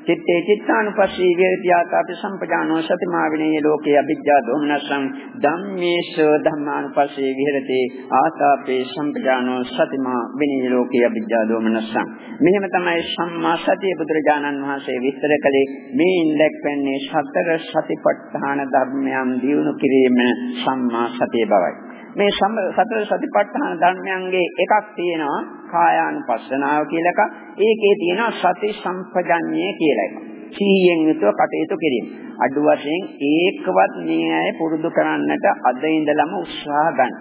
චිත්තේ චිත්තානුපස්සී වේදියාතාපි සම්පජානෝ සතිමා විනේ ලෝකේ අභිජ්ජා දෝමනසං ධම්මේශ ධම්මානුපස්සී විහෙරති ආතාපේ සම්පජානෝ සතිමා විනේ ලෝකේ අභිජ්ජා දෝමනසං මෙහෙම තමයි සම්මා සතිය බුදුරජාණන් වහන්සේ විස්තර කළේ. මේ ඉන්දක්වන්නේ සතර සතිපට්ඨාන ධර්මයන් දියුණු කිරීම සම්මා සතිය බවයි. මේ සතර සතිපට්ඨාන ධර්මයන්ගේ එකක් තියෙනවා කායානුපස්සනාව කියලා එකක්. ඒකේ තියෙනවා සති සම්පජඤ්ඤය කියලා එකක්. සීයෙන් යුතුව කටයුතු කිරීම. අඩු වශයෙන් ඒකවත් මේ අය පුරුදු කරන්නට අද ඉඳලම උත්සාහ ගන්න.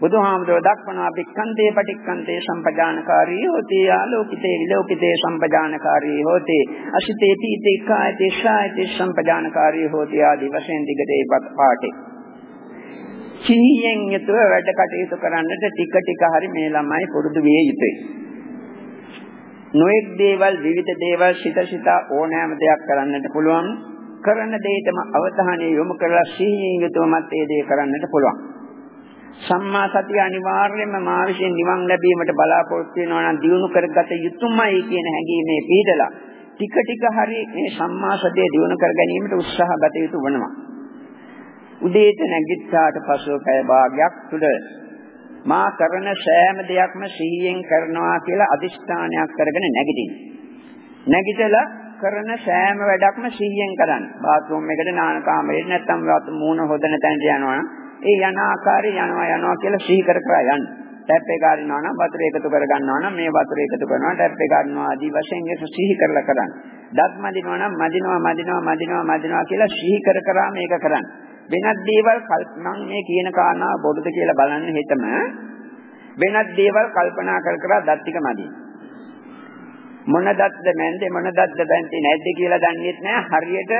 බුදුහාමුදුරුව දක්වනවා පික්ඛන්තේ පටික්ඛන්තේ සම්පජානකාරී හොති ආලෝකිතේ විලෝකිතේ සම්පජානකාරී හොති අසිතේ තීතේ කායතේ ශායතේ සම්පජානකාරී හොති ආදි වශයෙන් දිගට ඒ පාඨේ සිහියෙන් යුතුව වැඩ කටයුතු කරන්නට ටික ටික හරි මේ ළමයි පුරුදු විය යුතුයි. නොඑක් දේවල් විවිධ දේවල් සිත සිත ඕනෑම දෙයක් කරන්නට පුළුවන්. කරන දෙයටම අවධානය යොමු කරලා සිහියෙන් යුතුවමත් ඒ දේ කරන්නට පුළුවන්. සම්මා සතිය අනිවාර්යයෙන්ම මා විසින් නිවන් ලැබීමට බලාපොරොත්තු වෙනවා නම් දිනු කරගත යුතුමයි කියන හැඟීමේ පීඩලා ටික ටික හරි මේ සම්මා සතිය දිනු කර ගැනීමට උත්සාහ ගත යුතු වෙනවා. උදේට නැගිට්ටාට පසුව පැය භාගයක් තුළ මා කරන සෑම දෙයක්ම සිහියෙන් කරනවා කියලා අදිෂ්ඨානයක් කරගෙන නැගිටින්න. නැගිටලා කරන සෑම වැඩක්ම සිහියෙන් කරන්න. බාත්රූම් එකට නාන කාමරේ නැත්තම් මූණ හොදන තැනට යනවා ඒ යන ආකාරය යනවා යනවා කියලා සිහි කර කර යන්න. ටැප් එක ගන්නවා නම් වතුර එකතු කර ගන්නවා නම් මේ වතුර එකතු කරනවා ටැප් එක ගන්නවා ආදී වශයෙන් ඒක සිහි කරලා කරන්න. දත් මදිනවා නම් මදිනවා මදිනවා මදිනවා මදිනවා කියලා සිහි කර කර මේක කරන්න. වෙනත් දේවල් කල්පනා මේ කියන කාරණා බොරුද කියලා බලන්න හිතම වෙනත් දේවල් කල්පනා කර කර දත් ටික මදි. මොන දත්ද මැන්දේ මොන දත්ද බැන්ති නැද්ද කියලා දන්නේත් නැහැ. හරියට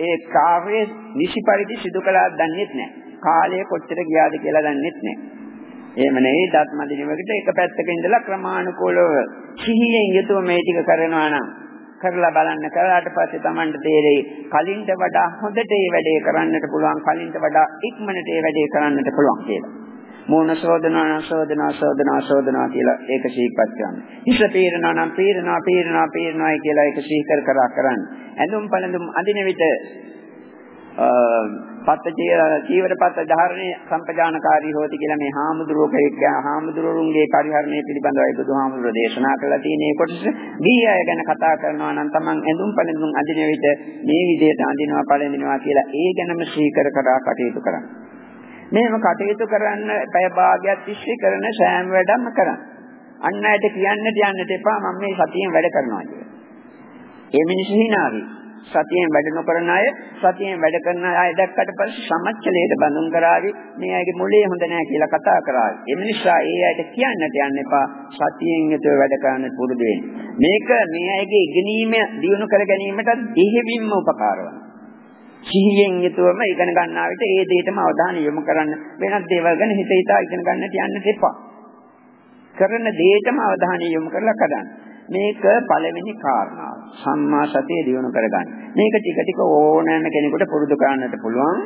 ඒ කාර්යය නිසි පරිදි සිදු කළාද දන්නේත් නැහැ. කාලය කොච්චර ගියාද කියලා දන්නේත් නැහැ. එහෙම නෙවෙයි දත් මදිනවකට එක පැත්තක ඉඳලා ක්‍රමානුකූලව සිහියෙන් යුතුව මේ ටික කරනවා නම් කරලා බලන්න කරාට පස්සේ Tamanට තේරෙයි කලින්ට වඩා හොඳට මේ වැඩේ කරන්නට පුළුවන් කලින්ට වඩා ඉක්මනට මේ වැඩේ කරන්නට පුළුවන් කියලා. මූණ සෝදනවා සෝදනවා සෝදනවා සෝදනවා කියලා ඒක සිහිපත් කරන්න. හිස පීරනවා නම් පීරනවා පීරනවා පීරනවායි කියලා ඒක සිහි කර කර කරන්න. ඇඳුම් පළඳුම් අඳින විට පත්ත චීවර පත්ත ධාරණේ සම්පජානකාරී හොති කියලා මේ හාමුදුරුවෝ හාමුදුරුවන්ගේ පරිහරණය පිළිබඳවයි බුදුහාමුදුරුවෝ දේශනා කළා තියෙන කොටස ගිහි අය ගැන කතා කරනවා නම් Taman ඇඳුම් පළඳුම් අඳින විට මේ විදිහට අඳිනවා පළඳිනවා කියලා ඒ ගැනම සීකර කරා කටයුතු කරන්න. මේව කටයුතු කරන්න පැය භාගයක් තිස්සේ කරන සෑම වැඩක්ම කරන්න. අන්න ඇයට කියන්නට යන්නට එපා මම මේ සතියෙන් වැඩ කරනවා කියලා. ඒ මිනිස්සු hinaවි. සතියෙන් වැඩ නොකරන අය සතියෙන් වැඩ කරන අය දැක්කට පස්සේ සමච්චලයට බඳුන් කරાવી මේ අයගේ මොලේ හොඳ නැහැ කියලා කතා කරાવી. ඒ නිසා ඒ අයට කියන්නට යන්න එපා සතියෙන් යුතුව වැඩ කරන්න පුරුදු වෙන්න. මේක මේ අයගේ ඉගෙනීම දියුණු කර ගැනීමට දෙහිවින්ම උපකාර වෙනවා. සිහියෙන් යුතුවම ඉගෙන ගන්නා විට ඒ දෙයටම අවධානය යොමු කරන්න වෙනත් දේවල් ගැන හිත හිතා ඉගෙන ගන්නට යන්න එපා. කරන දෙයටම අවධානය යොමු කරලා කරන්න. මේක පළවෙනි කාරණාව. සම්මා සතිය දියුණු කරගන්න. මේක ටික ටික ඕනෑම කෙනෙකුට පුරුදු කරන්නට පුළුවන්.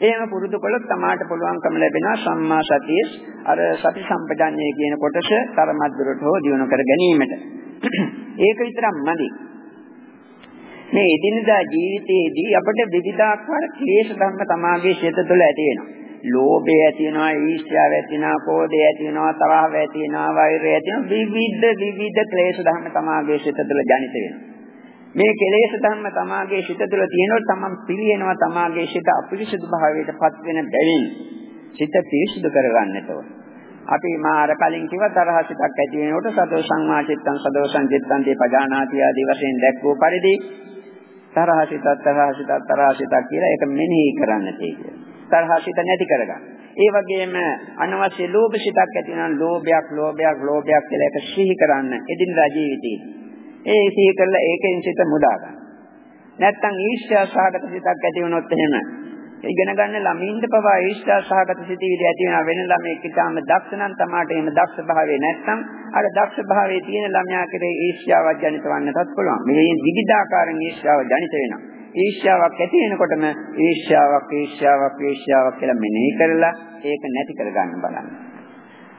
එහෙම පුරුදු කළොත් තමාට පුළුවන්කම ලැබෙනවා සම්මා සතිය අර සති සම්පජඤ්ඤය කියන කොටස තරමක් දුරට හෝ දියුණු කර ගැනීමට. ඒක විතරක් මදි. මේ එදිනදා ජීවිතයේදී අපිට විවිධාකාර ක්ලේශ ධර්ම තමාගේ සිත තුළ ඇති වෙනවා. ලෝභය ඇති වෙනවා, ඊර්ෂ්‍යාව ඇති වෙනවා, කෝධය ඇති වෙනවා, තරහව ඇති වෙනවා, වෛරය ඇති වෙනවා. විවිධ විවිධ ක්ලේශ ධර්ම තමාගේ සිත තුළ ජනිත වෙනවා. මේ කෙලෙස් ධර්ම තමාගේ සිත තුළ තියෙනකොට තමන් පිළියෙනවා තමාගේ සිත අපිරිසුදු භාවයට පත් වෙන බැවින් සිත පිරිසුදු කරගන්නට ඕන. අපි මා අර කලින් කිව්ව තරහ සිතක් ඇති වෙනකොට සදෝ සංවාචිත්තං සදෝ සංජිත්තං තේ පජානාති ආදී වශයෙන් දැක්වූ පරිදි තරහ සිතක් තරහ සිතක් තරහ සිතක් කියලා ඒක මෙනෙහි කරන්න තියෙන්නේ. තරහ සිත නැති කරගන්න. ඒ වගේම අනවශ්‍ය ලෝභ සිතක් ඇති වෙනවා ලෝභයක් ලෝභයක් ලෝභයක් කියලා ඒක සිහි කරන්න එදිනදා ජීවිතේ. ඒ සිහි කරලා ඒකෙන් සිත මුදා ගන්න. නැත්තම් ඊර්ෂ්‍යා සහගත සිතක් ඇති වුණොත් එහෙම ඉගෙන ගන්න ළමින්ද පවා ඊර්ෂ්‍යා සහගත සිතවිලි ඇති වෙන වෙන ළමයෙක් ඊටාම දක්ෂ නම් තමාට එහෙම දක්ෂ භාවය නැත්නම් අර දක්ෂ භාවයේ තියෙන ළමයා කෙරේ ඊර්ෂ්‍යාවක් ජනිත වන්නටත් පුළුවන්. මේ විවිධාකාරයෙන් ඊර්ෂ්‍යාව ජනිත වෙනවා. ඊර්ෂ්‍යාවක් ඇති වෙනකොටම ඊර්ෂ්‍යාවක් ඊර්ෂ්‍යාවක් ඊර්ෂ්‍යාවක් කියලා මෙනෙහි කරලා ඒක නැති කරගන්න බලන්න.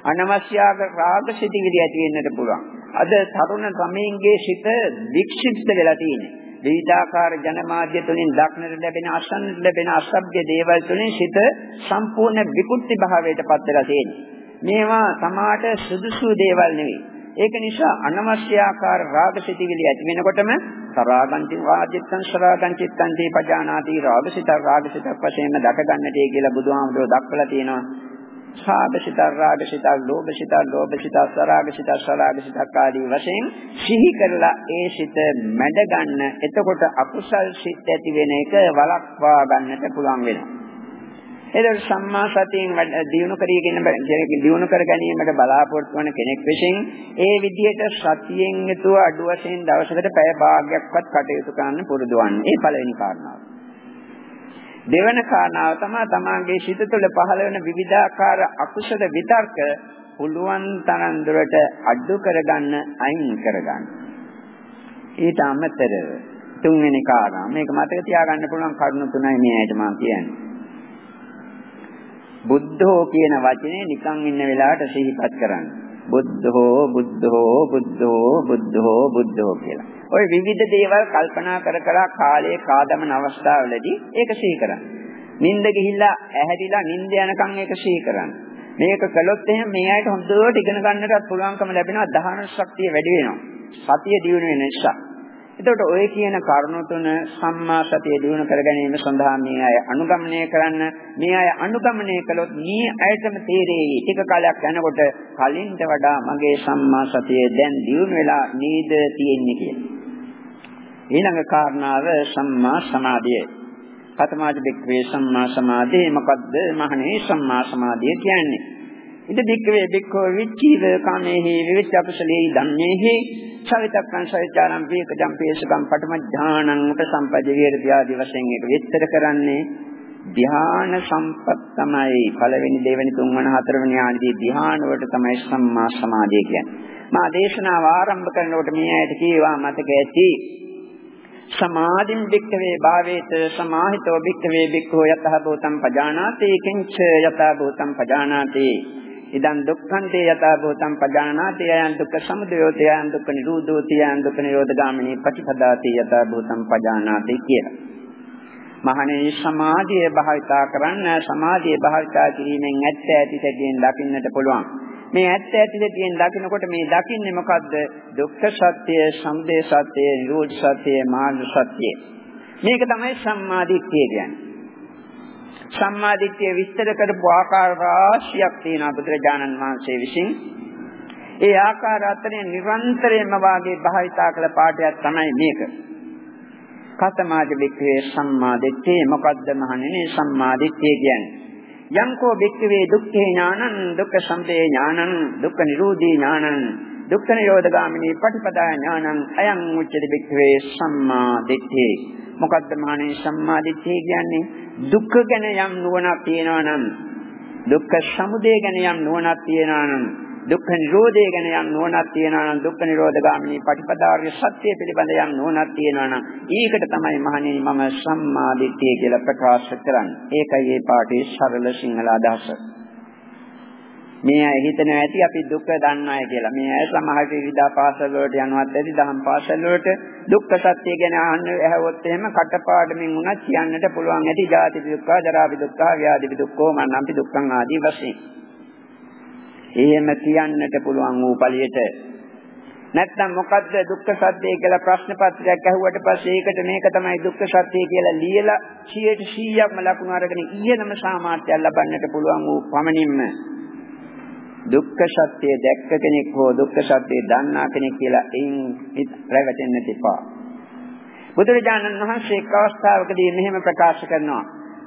අනවශ්‍යාක රාග සිතිවිලි ඇති වෙන්නට පුළුවන්. අද තරුණ ළමයින්ගේ සිත වික්ෂිප්ත වෙලා තියෙනවා. විවිධාකාර ජනමාධ්‍ය තුලින් දක්නට ලැබෙන අසන්නට ලැබෙන අසභ්‍ය දේවල් තුලින් සිත සම්පූර්ණ විකෘති භාවයට පත් වෙලා තියෙනවා. මේවා සමාට සුදුසු දේවල් නෙවෙයි. ඒක නිසා අනවශ්‍ය ආකාර රාග සිතිවිලි ඇති වෙනකොටම සරාගන්ති වාදිත්තං සරාගං චිත්තං දේ පජානාති රාගසිත රාගසිත වශයෙන්ම දක ගන්නටේ කියලා බුදුහාමුදුරුවෝ දක්වලා තියෙනවා. සාගසිත රාගසිත ලෝභසිත ලෝභසිත සරාගසිත සරාගසිත ආදී වශයෙන් සිහි කරලා ඒ සිත මැඩ ගන්න එතකොට අකුසල් සිත් ඇති වෙන එක වළක්වා ගන්නට පුළුවන් වෙනවා එතකොට සම්මා සතියෙන් දිනු කරගෙන දිනු කර ගැනීමට බලාපොරොත්තු වන කෙනෙක් විසින් ඒ විදිහට සතියෙන් යුතුව අඩු වශයෙන් දවසකට පැය භාගයක්වත් කටයුතු කරන්න පුරුදු වන්නේ. ඒ පළවෙනි කාරණාව. දෙවන කාරණාව තමයි තමාගේ සිත තුළ පහළ වෙන විවිධාකාර අකුසල විතර්ක පුළුවන් තරම් දුරට අඩු කරගන්න අයින් කරගන්න. ඊට අමතරව තුන්වෙනි කාරණා මේක මතක තියාගන්න පුළුවන් කරුණු තුනයි මේ ඇයිද මම කියන්නේ. බුද්ධෝ කියන වචනේ නිකන් ඉන්න වෙලාවට සිහිපත් කරන්න. බුද්ධෝ බුද්ධෝ බුද්ධෝ බුද්ධෝ බුද්ධෝ කියලා. ওই විවිධ දේවල් කල්පනා කර කර කාලයේ කාදමන අවස්ථාවලදී ඒක සිහි කරන්න. නිින්ද ගිහිල්ලා ඇහැරිලා නිින්ද යනකම් ඒක සිහි කරන්න. මේක කළොත් එහෙනම් මේ අයට හොඳට ඉගෙන ගන්නටත් පුළුවන්කම ලැබෙනවා දහන ශක්තිය වැඩි වෙනවා. සතිය දියුණු වෙන නිසා. එතකොට ඔය කියන කරුණු තුන සම්මා සතිය දිනු කර ගැනීම සඳහා මේ අය අනුගමනය කරන්න මේ අය අනුගමනය කළොත් මේ අයටම තේරෙයි ටික කාලයක් යනකොට කලින්ට වඩා මගේ සම්මා සතිය දැන් දිනු වෙලා නේද තියෙන්නේ කියලා. ඊළඟ කාරණාව සම්මා සමාධිය. කතමාද බික්වේ සම්මා සමාධිය මොකද්ද? මහණේ සම්මා සමාධිය කියන්නේ. ඉද බික්වේ බික්කෝ විචීව කාමේහි විවිච්ඡ අපසලේ ධම්මේහි චරිතක්කං සවිචාරම් වේකජම් පේසකම් පඨම ඥානං උපසම්පද විහෙරති ආදී වශයෙන් ඒක විස්තර කරන්නේ. ධ්‍යාන සම්පත් තමයි පළවෙනි දෙවෙනි තුන්වෙනි හතරවෙනි ආදී ධ්‍යාන වලට තමයි සම්මා සමාධිය කියන්නේ. මා දේශනාව ආරම්භ කරනකොට මේ ඇයිද කීවා මතක ඇති. සමාධින් වික්කවේ භාවේත සමාහිතෝ වික්කවේ වික්ඛෝ යතහ භූතං පජානාති කිංච යතහ භූතං පජානාති. ඉදන් දුක්ඛන්තේ යථා භූතං පජානාති යයන් දුක්ඛ සමුදයෝ තයන් දුක්ඛ නිරෝධෝ තයන් දුක්ඛ නිරෝධ ගාමිනී පටිපදාති යථා භූතං පජානාති කියලා. මහණේ සමාධිය භාවිතා කරන්න සමාධිය භාවිතා කිරීමෙන් ඇත්ත ඇති සැටියෙන් දකින්නට පුළුවන්. මේ ඇත්ත ඇති සැටියෙන් දකිනකොට මේ දකින්නේ මොකද්ද? දුක්ඛ සත්‍ය, සමුදය සත්‍ය, නිරෝධ සත්‍ය, මාර්ග සත්‍ය. මේක තමයි සම්මාදිට්ඨිය කියන්නේ. සම්මාදිට්ඨිය විස්තර කරපු ආකාර රාශියක් තියෙනවා බුදුරජාණන් වහන්සේ විසින්. ඒ ආකාර අතරින් නිරන්තරයෙන්ම වාගේ භාවිතා කළ පාඩයක් තමයි මේක. කතමාජ වික්‍රේ සම්මාදිට්ඨිය මොකද්ද මහණෙනි සම්මාදිට්ඨිය කියන්නේ? යංකෝ වික්‍රේ දුක්ඛේ ඥානං දුක්ඛ සම්පේ ඥානං දුක්ඛ නිරෝධී ඥානං දුක්ඛ නිරෝධ ගාමිනී පටිපදා ඥානං අයං උච්චති බික්ඛවේ සම්මා දිට්ඨි මොකද්ද මහණේ සම්මා දිට්ඨිය කියන්නේ දුක්ඛ ගැන යම් නුවණක් තියෙනවා නම් දුක්ඛ සමුදය ගැන යම් නුවණක් තියෙනවා නම් දුක්ඛ නිරෝධය ගැන යම් නුවණක් තියෙනවා නම් දුක්ඛ නිරෝධ ගාමිනී පටිපදාර්ය සත්‍ය පිළිබඳ යම් නුවණක් තියෙනවා නම් ඊකට තමයි මහණෙනි මම සම්මා දිට්ඨිය කියලා ප්‍රකාශ කරන්නේ. ඒකයි මේ පාඩේ සරල සිංහල අදහස. මේ අය හිතන ඇති අපි දුක දන්නවයි කියලා. මේ අය සමහර විවිධ පාසල් වලට යනවත් ඇති දහම් පාසල් වලට දුක්ඛ සත්‍ය ගැන අහන්න ඇහුවොත් එහෙම කටපාඩමින් උනත් කියන්නට පුළුවන් ඇති ජාති දුක්ඛ, ජරා දුක්ඛ, ව්‍යාධි දුක්ඛ, මරණම්පි දුක්ඛං ආදී වශයෙන්. එහෙම කියන්නට පුළුවන් වූ ඵලියට නැත්නම් මොකද්ද දුක්ඛ සත්‍ය කියලා ප්‍රශ්න පත්‍රයක් අහුවට පස්සේ ඒකට මේක තමයි දුක්ඛ සත්‍ය කියලා ලියලා 100%ක්ම ලකුණු අරගෙන ඊයනම සාමාර්ථයක් ලබන්නට පුළුවන් වූ පමණින්ම දුක්ඛ සත්‍ය දැක්ක කෙනෙක් හෝ දුක්ඛ සත්‍ය දන්නා කෙනෙක් කියලා එයින් රැවටෙන්න තිපා. බුදුරජාණන් වහන්සේ එක් අවස්ථාවකදී මෙහෙම ප්‍රකාශ කරනවා.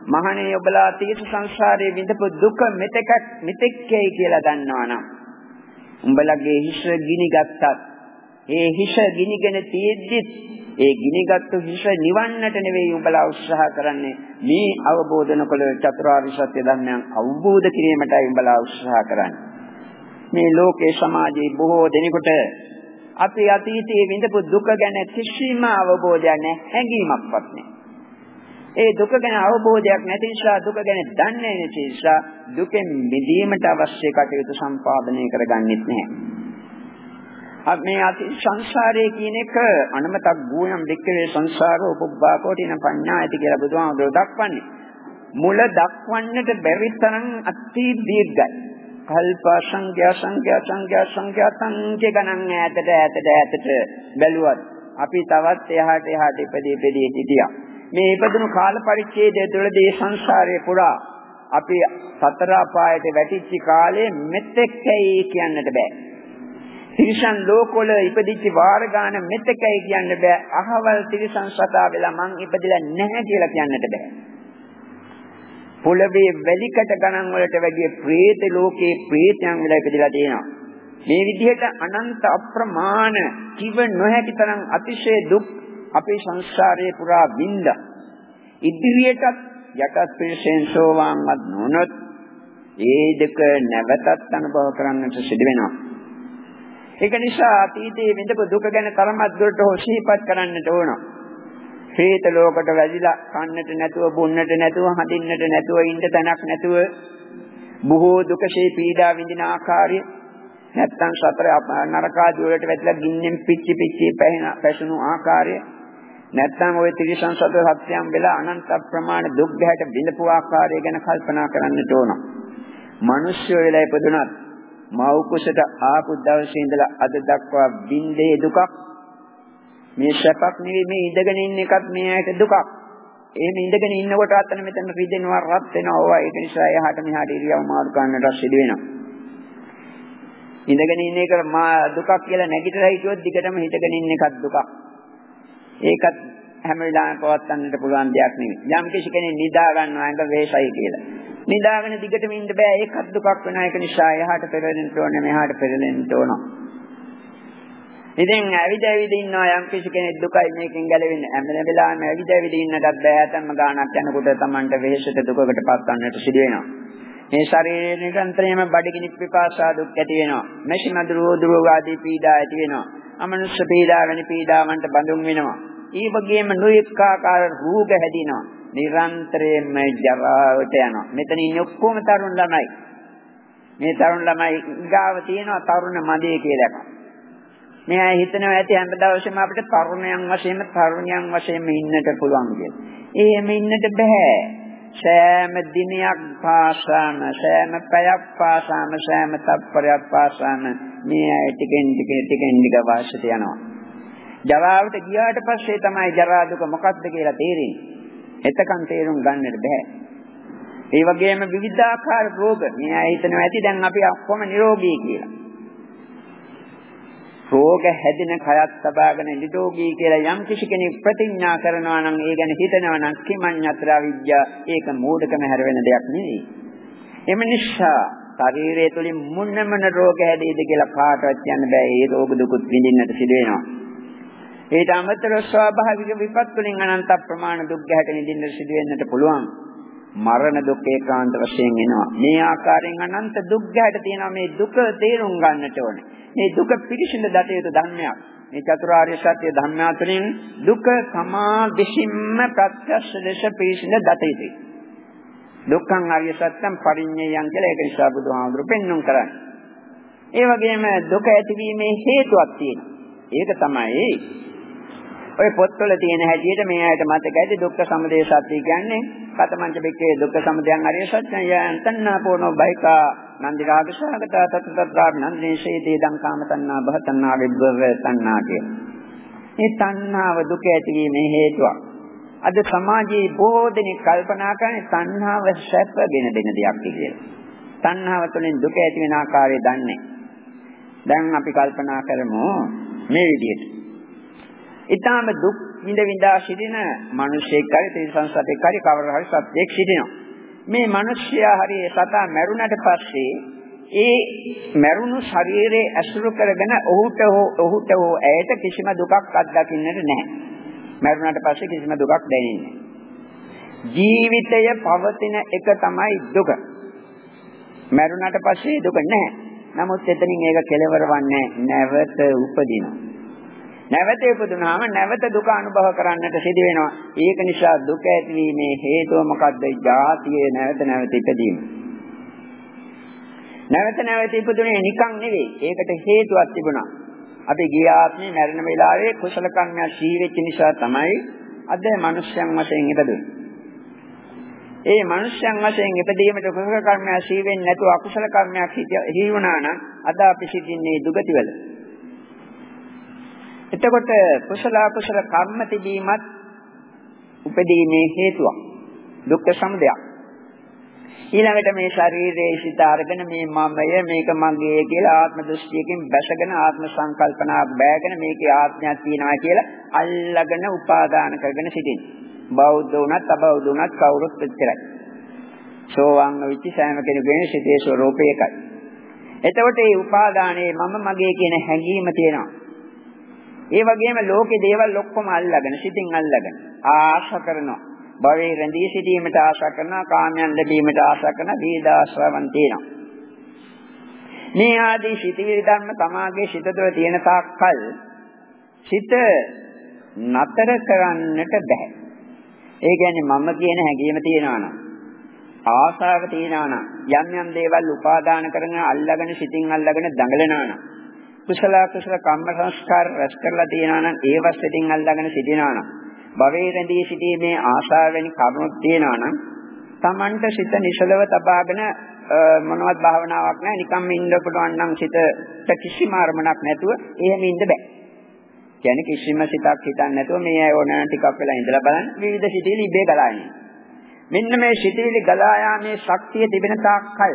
මහණේ ඔබලා තීර්ථ සංසාරයේ විඳපු දුක මෙතෙක් මෙතෙක්යි කියලා දන්නවනම් උඹලගේ හිස ගිනි ගත්තත් ඒ හිස ගිනිගෙන තියෙද්දිත් ඒ ගිනිගත්තු හිස නිවන්නට නෙවෙයි උඹලා උත්සාහ කරන්නේ මේ අවබෝධන කළ චතුරාර්ය සත්‍ය ධර්මයන් අවබෝධ කිරීමටයි උඹලා උත්සාහ කරන්නේ මේ ලෝකේ සමාජයේ බොහෝ දෙනෙකුට අපි අතීතයේ විඳපු දුක ගැන කිසිම අවබෝධයක් නැහැ හැඟීමක්වත් නැහැ. ඒ දුක ගැන අවබෝධයක් නැති නිසා දුක ගැන දන්නේ නැති නිසා දුකෙන් මිදීමට අවශ්‍ය කටයුතු සම්පාදනය කරගන්නෙත් නැහැ. මේ අති සංසාරයේ කියන එක අනමතක් ගුණම් දෙක්කේ සංසාරෝ පුබ්බා කෝටින පඤ්ඤායති කියලා බුදුහාමුදුරුවෝ දක්වන්නේ. මුල දක්වන්නට බැරි තරම් අති දීර්ඝයි. කල්ප සංඛ්‍යා සංඛ්‍යා සංඛ්‍යා සංඛ්‍යා සංඛ්‍ය ගණන් ඈතට ඈතට ඈතට බැලුවත් අපි තවත් එහාට එහාට ඉපදී ඉපදී හිටියා. මේ ඉපදුණු කාල පරිච්ඡේදය තුළදී සංසාරේ පුරා අපි සතර අපායට වැටිච්ච කාලේ මෙතෙක්යි කියන්නට බෑ. තිරිසන් ලෝකවල ඉපදිච්ච වාර ගාන මෙතෙක්යි කියන්න බෑ. අහවල් තිරිසන් සතා වෙලා මං ඉපදිලා නැහැ කියලා කියන්නට බෑ. පොළවේ වැලිකට ගණන් වලට වැඩිය പ്രേත ලෝකයේ പ്രേතයන් වෙලා ඉපදලා තියෙනවා. මේ විදිහට අනන්ත අප්‍රමාණ කිව නොහැකි තරම් අතිශය දුක් අපේ සංසාරයේ පුරා වින්දා. ඉදිරියටත් යටත් පිරිසෙන් සෝවාන්වත් නොනොත් ඒ දෙක නැවතත් අනුභව කරන්නට සිදු වෙනවා. ඒක නිසා අතීතයේ විඳපු දුක ගැන තරමක් දුරට හො සිහිපත් කරන්නට ඕනවා. හේත ලෝකට වැදිලා කන්නට නැතුව බොන්නට නැතුව හඳින්නට නැතුව ඉන්න තැනක් නැතුව බොහෝ දුකසේ පීඩා විඳින ආකාරය නැත්තම් සතර නරකාදී වලට වැදිලා ගින්නෙන් පිච්චි පිච්චි පැහැෙන පැසුණු ආකාරය නැත්තම් ওই ත්‍රිසං සතර සත්‍යම් වෙලා අනන්ත ප්‍රමාණ දුක් ගැහැට බිඳපු ආකාරය ගැන කල්පනා කරන්නට ඕන. මිනිස්සු වෙලා ඉපදුනත් මව් කුසට ආපු දවසේ ඉඳලා අද දක්වා බින්දේ දුකක් මේ සැපක් නෙවෙයි මේ ඉඳගෙන ඉන්න එකත් මේ ඇයට දුකක්. එහෙම ඉඳගෙන ඉන්නකොට අතන මෙතන රිදෙනවා රත් වෙනවා. ඒක නිසා එහාට මෙහාට ඉරියව් මාරු ගන්නට සිදු වෙනවා. ඉඳගෙන ඉන්න එක මා දුකක් කියලා නැගිටලා හිටියොත් දිගටම හිටගෙන ඉන්න එකත් දුකක්. ඒකත් හැම වෙලාවෙම පවත්වන්නට පුළුවන් දෙයක් නෙවෙයි. යම් කිසි කෙනෙක් නිදා ගන්නවා ඇඟ වේසයි කියලා. නිදාගෙන දිගටම ඉන්න බෑ ඒකත් දුකක් වෙනවා. ඒක නිසා එහාට පෙරලෙන්න ඕනේ මෙහාට පෙරලෙන්න ඕන. ඉතින් ඇවිද ඇවිද ඉන්නවා යම් කිසි කෙනෙක් දුකයි මේකෙන් ගැලවෙන්නේ. හැම වෙලාවෙම ඇවිද ඇවිද ඉන්නටත් බෑ හැතැම්ම ගානක් යනකොට Tamanට වෙහෙසට දුකකට පත්වන්නට සිදු වෙනවා. මේ ශරීරයේ නිරන්තරයෙන්ම බඩගිනි පිපාසා දුක් ඇති වෙනවා. මෙෂි මදුරු දුරු ආදී පීඩා ඇති වෙනවා. අමනුෂ්‍ය පීඩා වැනි පීඩාවන්ට බඳුන් වෙනවා. ඒ වගේම නොයෙක් ආකාර රෝග හැදිනවා. නිරන්තරයෙන්ම ජරාවට යනවා. මෙතන ඉන්නේ ඔක්කොම තරුණ ළමයි. මේ තරුණ ළමයි ගාව තියෙනවා තරුණ මදේ කියලා එකක්. මේ අය හිතනවා ඇති හැම දවසෙම අපිට තරුණයන් වශයෙන් තරුණයන් වශයෙන් ඉන්නට පුළුවන් කියලා. එහෙම ඉන්නට බෑ. සෑම දිනයක් පාසාම සෑම පැයක් පාසාම සෑම තත්පරයක් පාසාම මේ අය ටිකෙන් ටික ටිකෙන් ටික වාසයට යනවා. ජරාවට ගියාට පස්සේ තමයි ජරා දුක මොකක්ද කියලා තේරෙන්නේ. එතකන් තේරුම් ගන්නට බෑ. ඒ වගේම විවිධාකාර රෝග මේ අය හිතනවා ඇති දැන් අපි ඔක්කොම නිරෝගී කියලා. රෝග හැදෙන කයත් සබාගෙන නිරෝගී කියලා යම් කිසි කෙනෙක් ප්‍රතිඥා කරනවා නම් ඒ ගැන හිතනවා නම් කිමඤ්ඤත්‍රා විද්‍යා ඒක මූඩකම හැරෙන දෙයක් නෙවෙයි. එම නිසා ශරීරය තුලින් මොන මොන රෝග හැදෙයිද කියලා කාටවත් කියන්න බෑ. ඒ රෝග දුකුත් විඳින්නට සිදු වෙනවා. ඊට අමතරව ස්වාභාවික විපත් වලින් අනන්ත ප්‍රමාණ දුක් ගැට විඳින්නට සිදු වෙන්නට පුළුවන්. මරණ දුක් ඒකාන්ත වශයෙන් එනවා. මේ ආකාරයෙන් අනන්ත දුක් ගැට තියෙනවා. මේ දුක තේරුම් ගන්නට ඕනේ. මේ දුක පිළිසිඳ දත යුතු ධර්මයක්. මේ චතුරාර්ය සත්‍ය ධර්මාතුලින් දුක තමා විසින්ම ප්‍රත්‍යක්ෂ ලෙස පිළිසිඳ දත යුතුයි. දුක්ඛං ආර්ය සත්‍යං පරිඤ්ඤයං කියලා ඒක නිසා බුදුහාමුදුරු පෙන්눔 කරන්නේ. ඒ වගේම දුක ඇතිවීමේ හේතුවක් තියෙනවා. ඒක තමයි ඔය පොත්වල තියෙන හැටියට මේ ඇයිට මතක ඇති දුක්ඛ සමුදය සත්‍ය කියන්නේ කතමංච බික්කේ දුක්ඛ සමුදයන් ආර්ය සත්‍යං යං තණ්හා පොනෝ බයිකා නන්දි රාගසහගත තත්ත්‍ත්‍රා නන්දේශේ දේදං කාම තණ්හා භව තණ්හා විභව තණ්හා කියන. මේ තණ්හාව දුක ඇතිවීමේ හේතුවක්. අද සමාජයේ බොහෝ දෙනෙක් කල්පනා කරන්නේ තණ්හාව සැපගෙන දෙන දෙයක් කියලා. තණ්හාව තුළින් දුක ඇති වෙන ආකාරය දන්නේ. දැන් අපි කල්පනා කරමු මේ විදිහට. ඊටාම දුක් විඳ විඳා සිටින මිනිසෙක් හරි තිරිසන් සතෙක් හරි කවර හරි සත්‍යයක් සිටිනවා. මේ මිනිස්යා හරි සතා මැරුණට පස්සේ ඒ මැරුණු ශරීරයේ ඇසුරු කරගෙන ඔහුට ඔහුට ඇයට කිසිම දුකක් අත්දකින්නට නැහැ. මරුණාට පස්සේ කිසිම දුකක් දැනෙන්නේ ජීවිතය පවතින එක තමයි දුක. මරුණාට පස්සේ දුක නැහැ. නමුත් එතනින් ඒක කෙලවර වන්නේ නැවත උපදිනවා. නැවත උපදුනහම නැවත දුක අනුභව කරන්නට සිදු වෙනවා. ඒක නිසා දුක ඇතිවීමේ හේතුව මොකද්ද? ජාතියේ නැවත නැවත ඉපදීම. නැවත නැවත ඉපදුනේ නිකන් නෙවෙයි. ඒකට හේතුවක් තිබුණා. අපි ගිය ආත්මේ මැරෙන වෙලාවේ කුසල කර්මයක් සී වෙච්ච නිසා තමයි අද මනුෂ්‍යයන් වශයෙන් ඉපදුනේ. ඒ මනුෂ්‍යයන් වශයෙන් ඉපදීමට කුසල කර්මයක් සී වෙන්නේ නැතුව අකුසල කර්මයක් හි වුණා නම් අද අපි සිටින්නේ දුගතිවල. එතකොට කුසල අකුසල කර්ම තිබීමත් උපදීමේ හේතුවක්. දුක්ඛ සමුදයක්. ඊළඟට මේ ශරීරයේ සිත අරගෙන මේ මමය මේක මගේ කියලා ආත්ම දෘෂ්ටියකින් බැසගෙන ආත්ම සංකල්පනාවක් බෑගෙන මේකේ ආත්මයක් තියෙනවා කියලා අල්ලගෙන උපාදාන කරගෙන සිටින්නේ. බෞද්ධ වුණත් අබෞද්ධ වුණත් කවුරුත් එච්චරයි. සෝවාන් වෙච්ච සෑම කෙනෙකුගේ සිතේ ස්වરૂපය එකයි. එතකොට මේ උපාදානයේ මම මගේ කියන හැඟීම තියෙනවා. ඒ වගේම ලෝකේ දේවල් ඔක්කොම අල්ලගෙන සිතින් අල්ලගෙන ආශ කරනවා. භවයේ රැඳී සිටීමට ආශා කරනවා කාමයන් ලැබීමට ආශා කරන දීදාශ්‍රවන් තියෙනවා මේ ආදී සිටිවිලි ධර්ම තමාගේ සිත තුළ තියෙන තාක්කල් සිත නතර කරන්නට බෑ ඒ කියන්නේ මම කියන හැඟීම තියනවා නම් ආශාව තියනවා නම් යම් යම් දේවල් උපාදාන කරගෙන අල්ලගෙන සිතින් අල්ලගෙන දඟලනවා නම් කුසල කුසල කම්ම සංස්කාර රැස් කරලා තියනවා නම් ඒව සිතින් අල්ලගෙන සිටිනවා නම් භවයේ රැඳී සිටීමේ ආශාවෙන් කරුණුත් තියෙනවා නම් Tamanට සිත නිසලව තබාගෙන මොනවත් භාවනාවක් නැහැ නිකම්ම ඉන්න පුළුවන් නම් සිතට කිසිම අරමුණක් නැතුව එහෙම ඉන්න බෑ. කියන්නේ කිසිම සිතක් හිතන්නේ නැතුව මේ අය ඕන ටිකක් වෙලා ඉඳලා බලන්න විවිධ සිතිවිලි ඉබේ ගලා යන්නේ. මෙන්න මේ සිතිවිලි ගලා යාමේ ශක්තිය තිබෙන තාක්කල්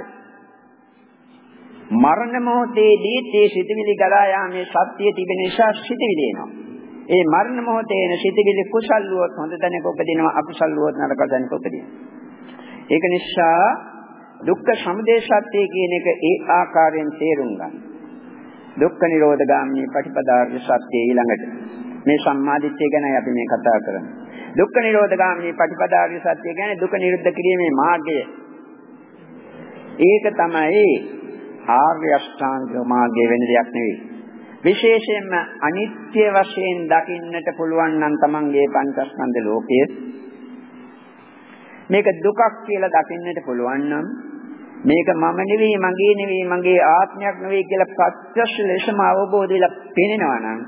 මරණ මොහොතේදී මේ සිතිවිලි ගලා යාමේ ශක්තිය තිබෙන නිසා සිතිවිලි එනවා. ඒ මරණ මොහොතේ එන සිටිවිලි කුසල් වුවොත් හොඳ තැනක උපදිනවා අකුසල් වුවොත් නරක තැනක උපදිනවා. ඒක නිසා දුක්ඛ සමුදය සත්‍ය කියන එක ඒ ආකාරයෙන් තේරුම් ගන්න. දුක්ඛ නිරෝධ ගාමිනී පටිපදාර්ය සත්‍ය ඊළඟට මේ සම්මාදිට්ඨිය ගැන අපි මේ කතා කරන්නේ. දුක්ඛ නිරෝධ ගාමිනී පටිපදාර්ය සත්‍ය කියන්නේ දුක නිරුද්ධ කිරීමේ මාර්ගය. ඒක තමයි ආර්ය අෂ්ටාංග මාර්ගය වෙන දෙයක් නෙවෙයි. විශේෂයෙන්ම අනිත්‍ය වශයෙන් දකින්නට පුළුවන් නම් තමන්ගේ පංචස්කන්ධ ලෝකය මේක දුකක් කියලා දකින්නට පුළුවන් නම් මේක මම නෙවෙයි මගේ නෙවෙයි මගේ ආත්මයක් නෙවෙයි කියලා ප්‍රත්‍යක්ෂ ලෙසම අවබෝධ වෙලා පේනවා නම්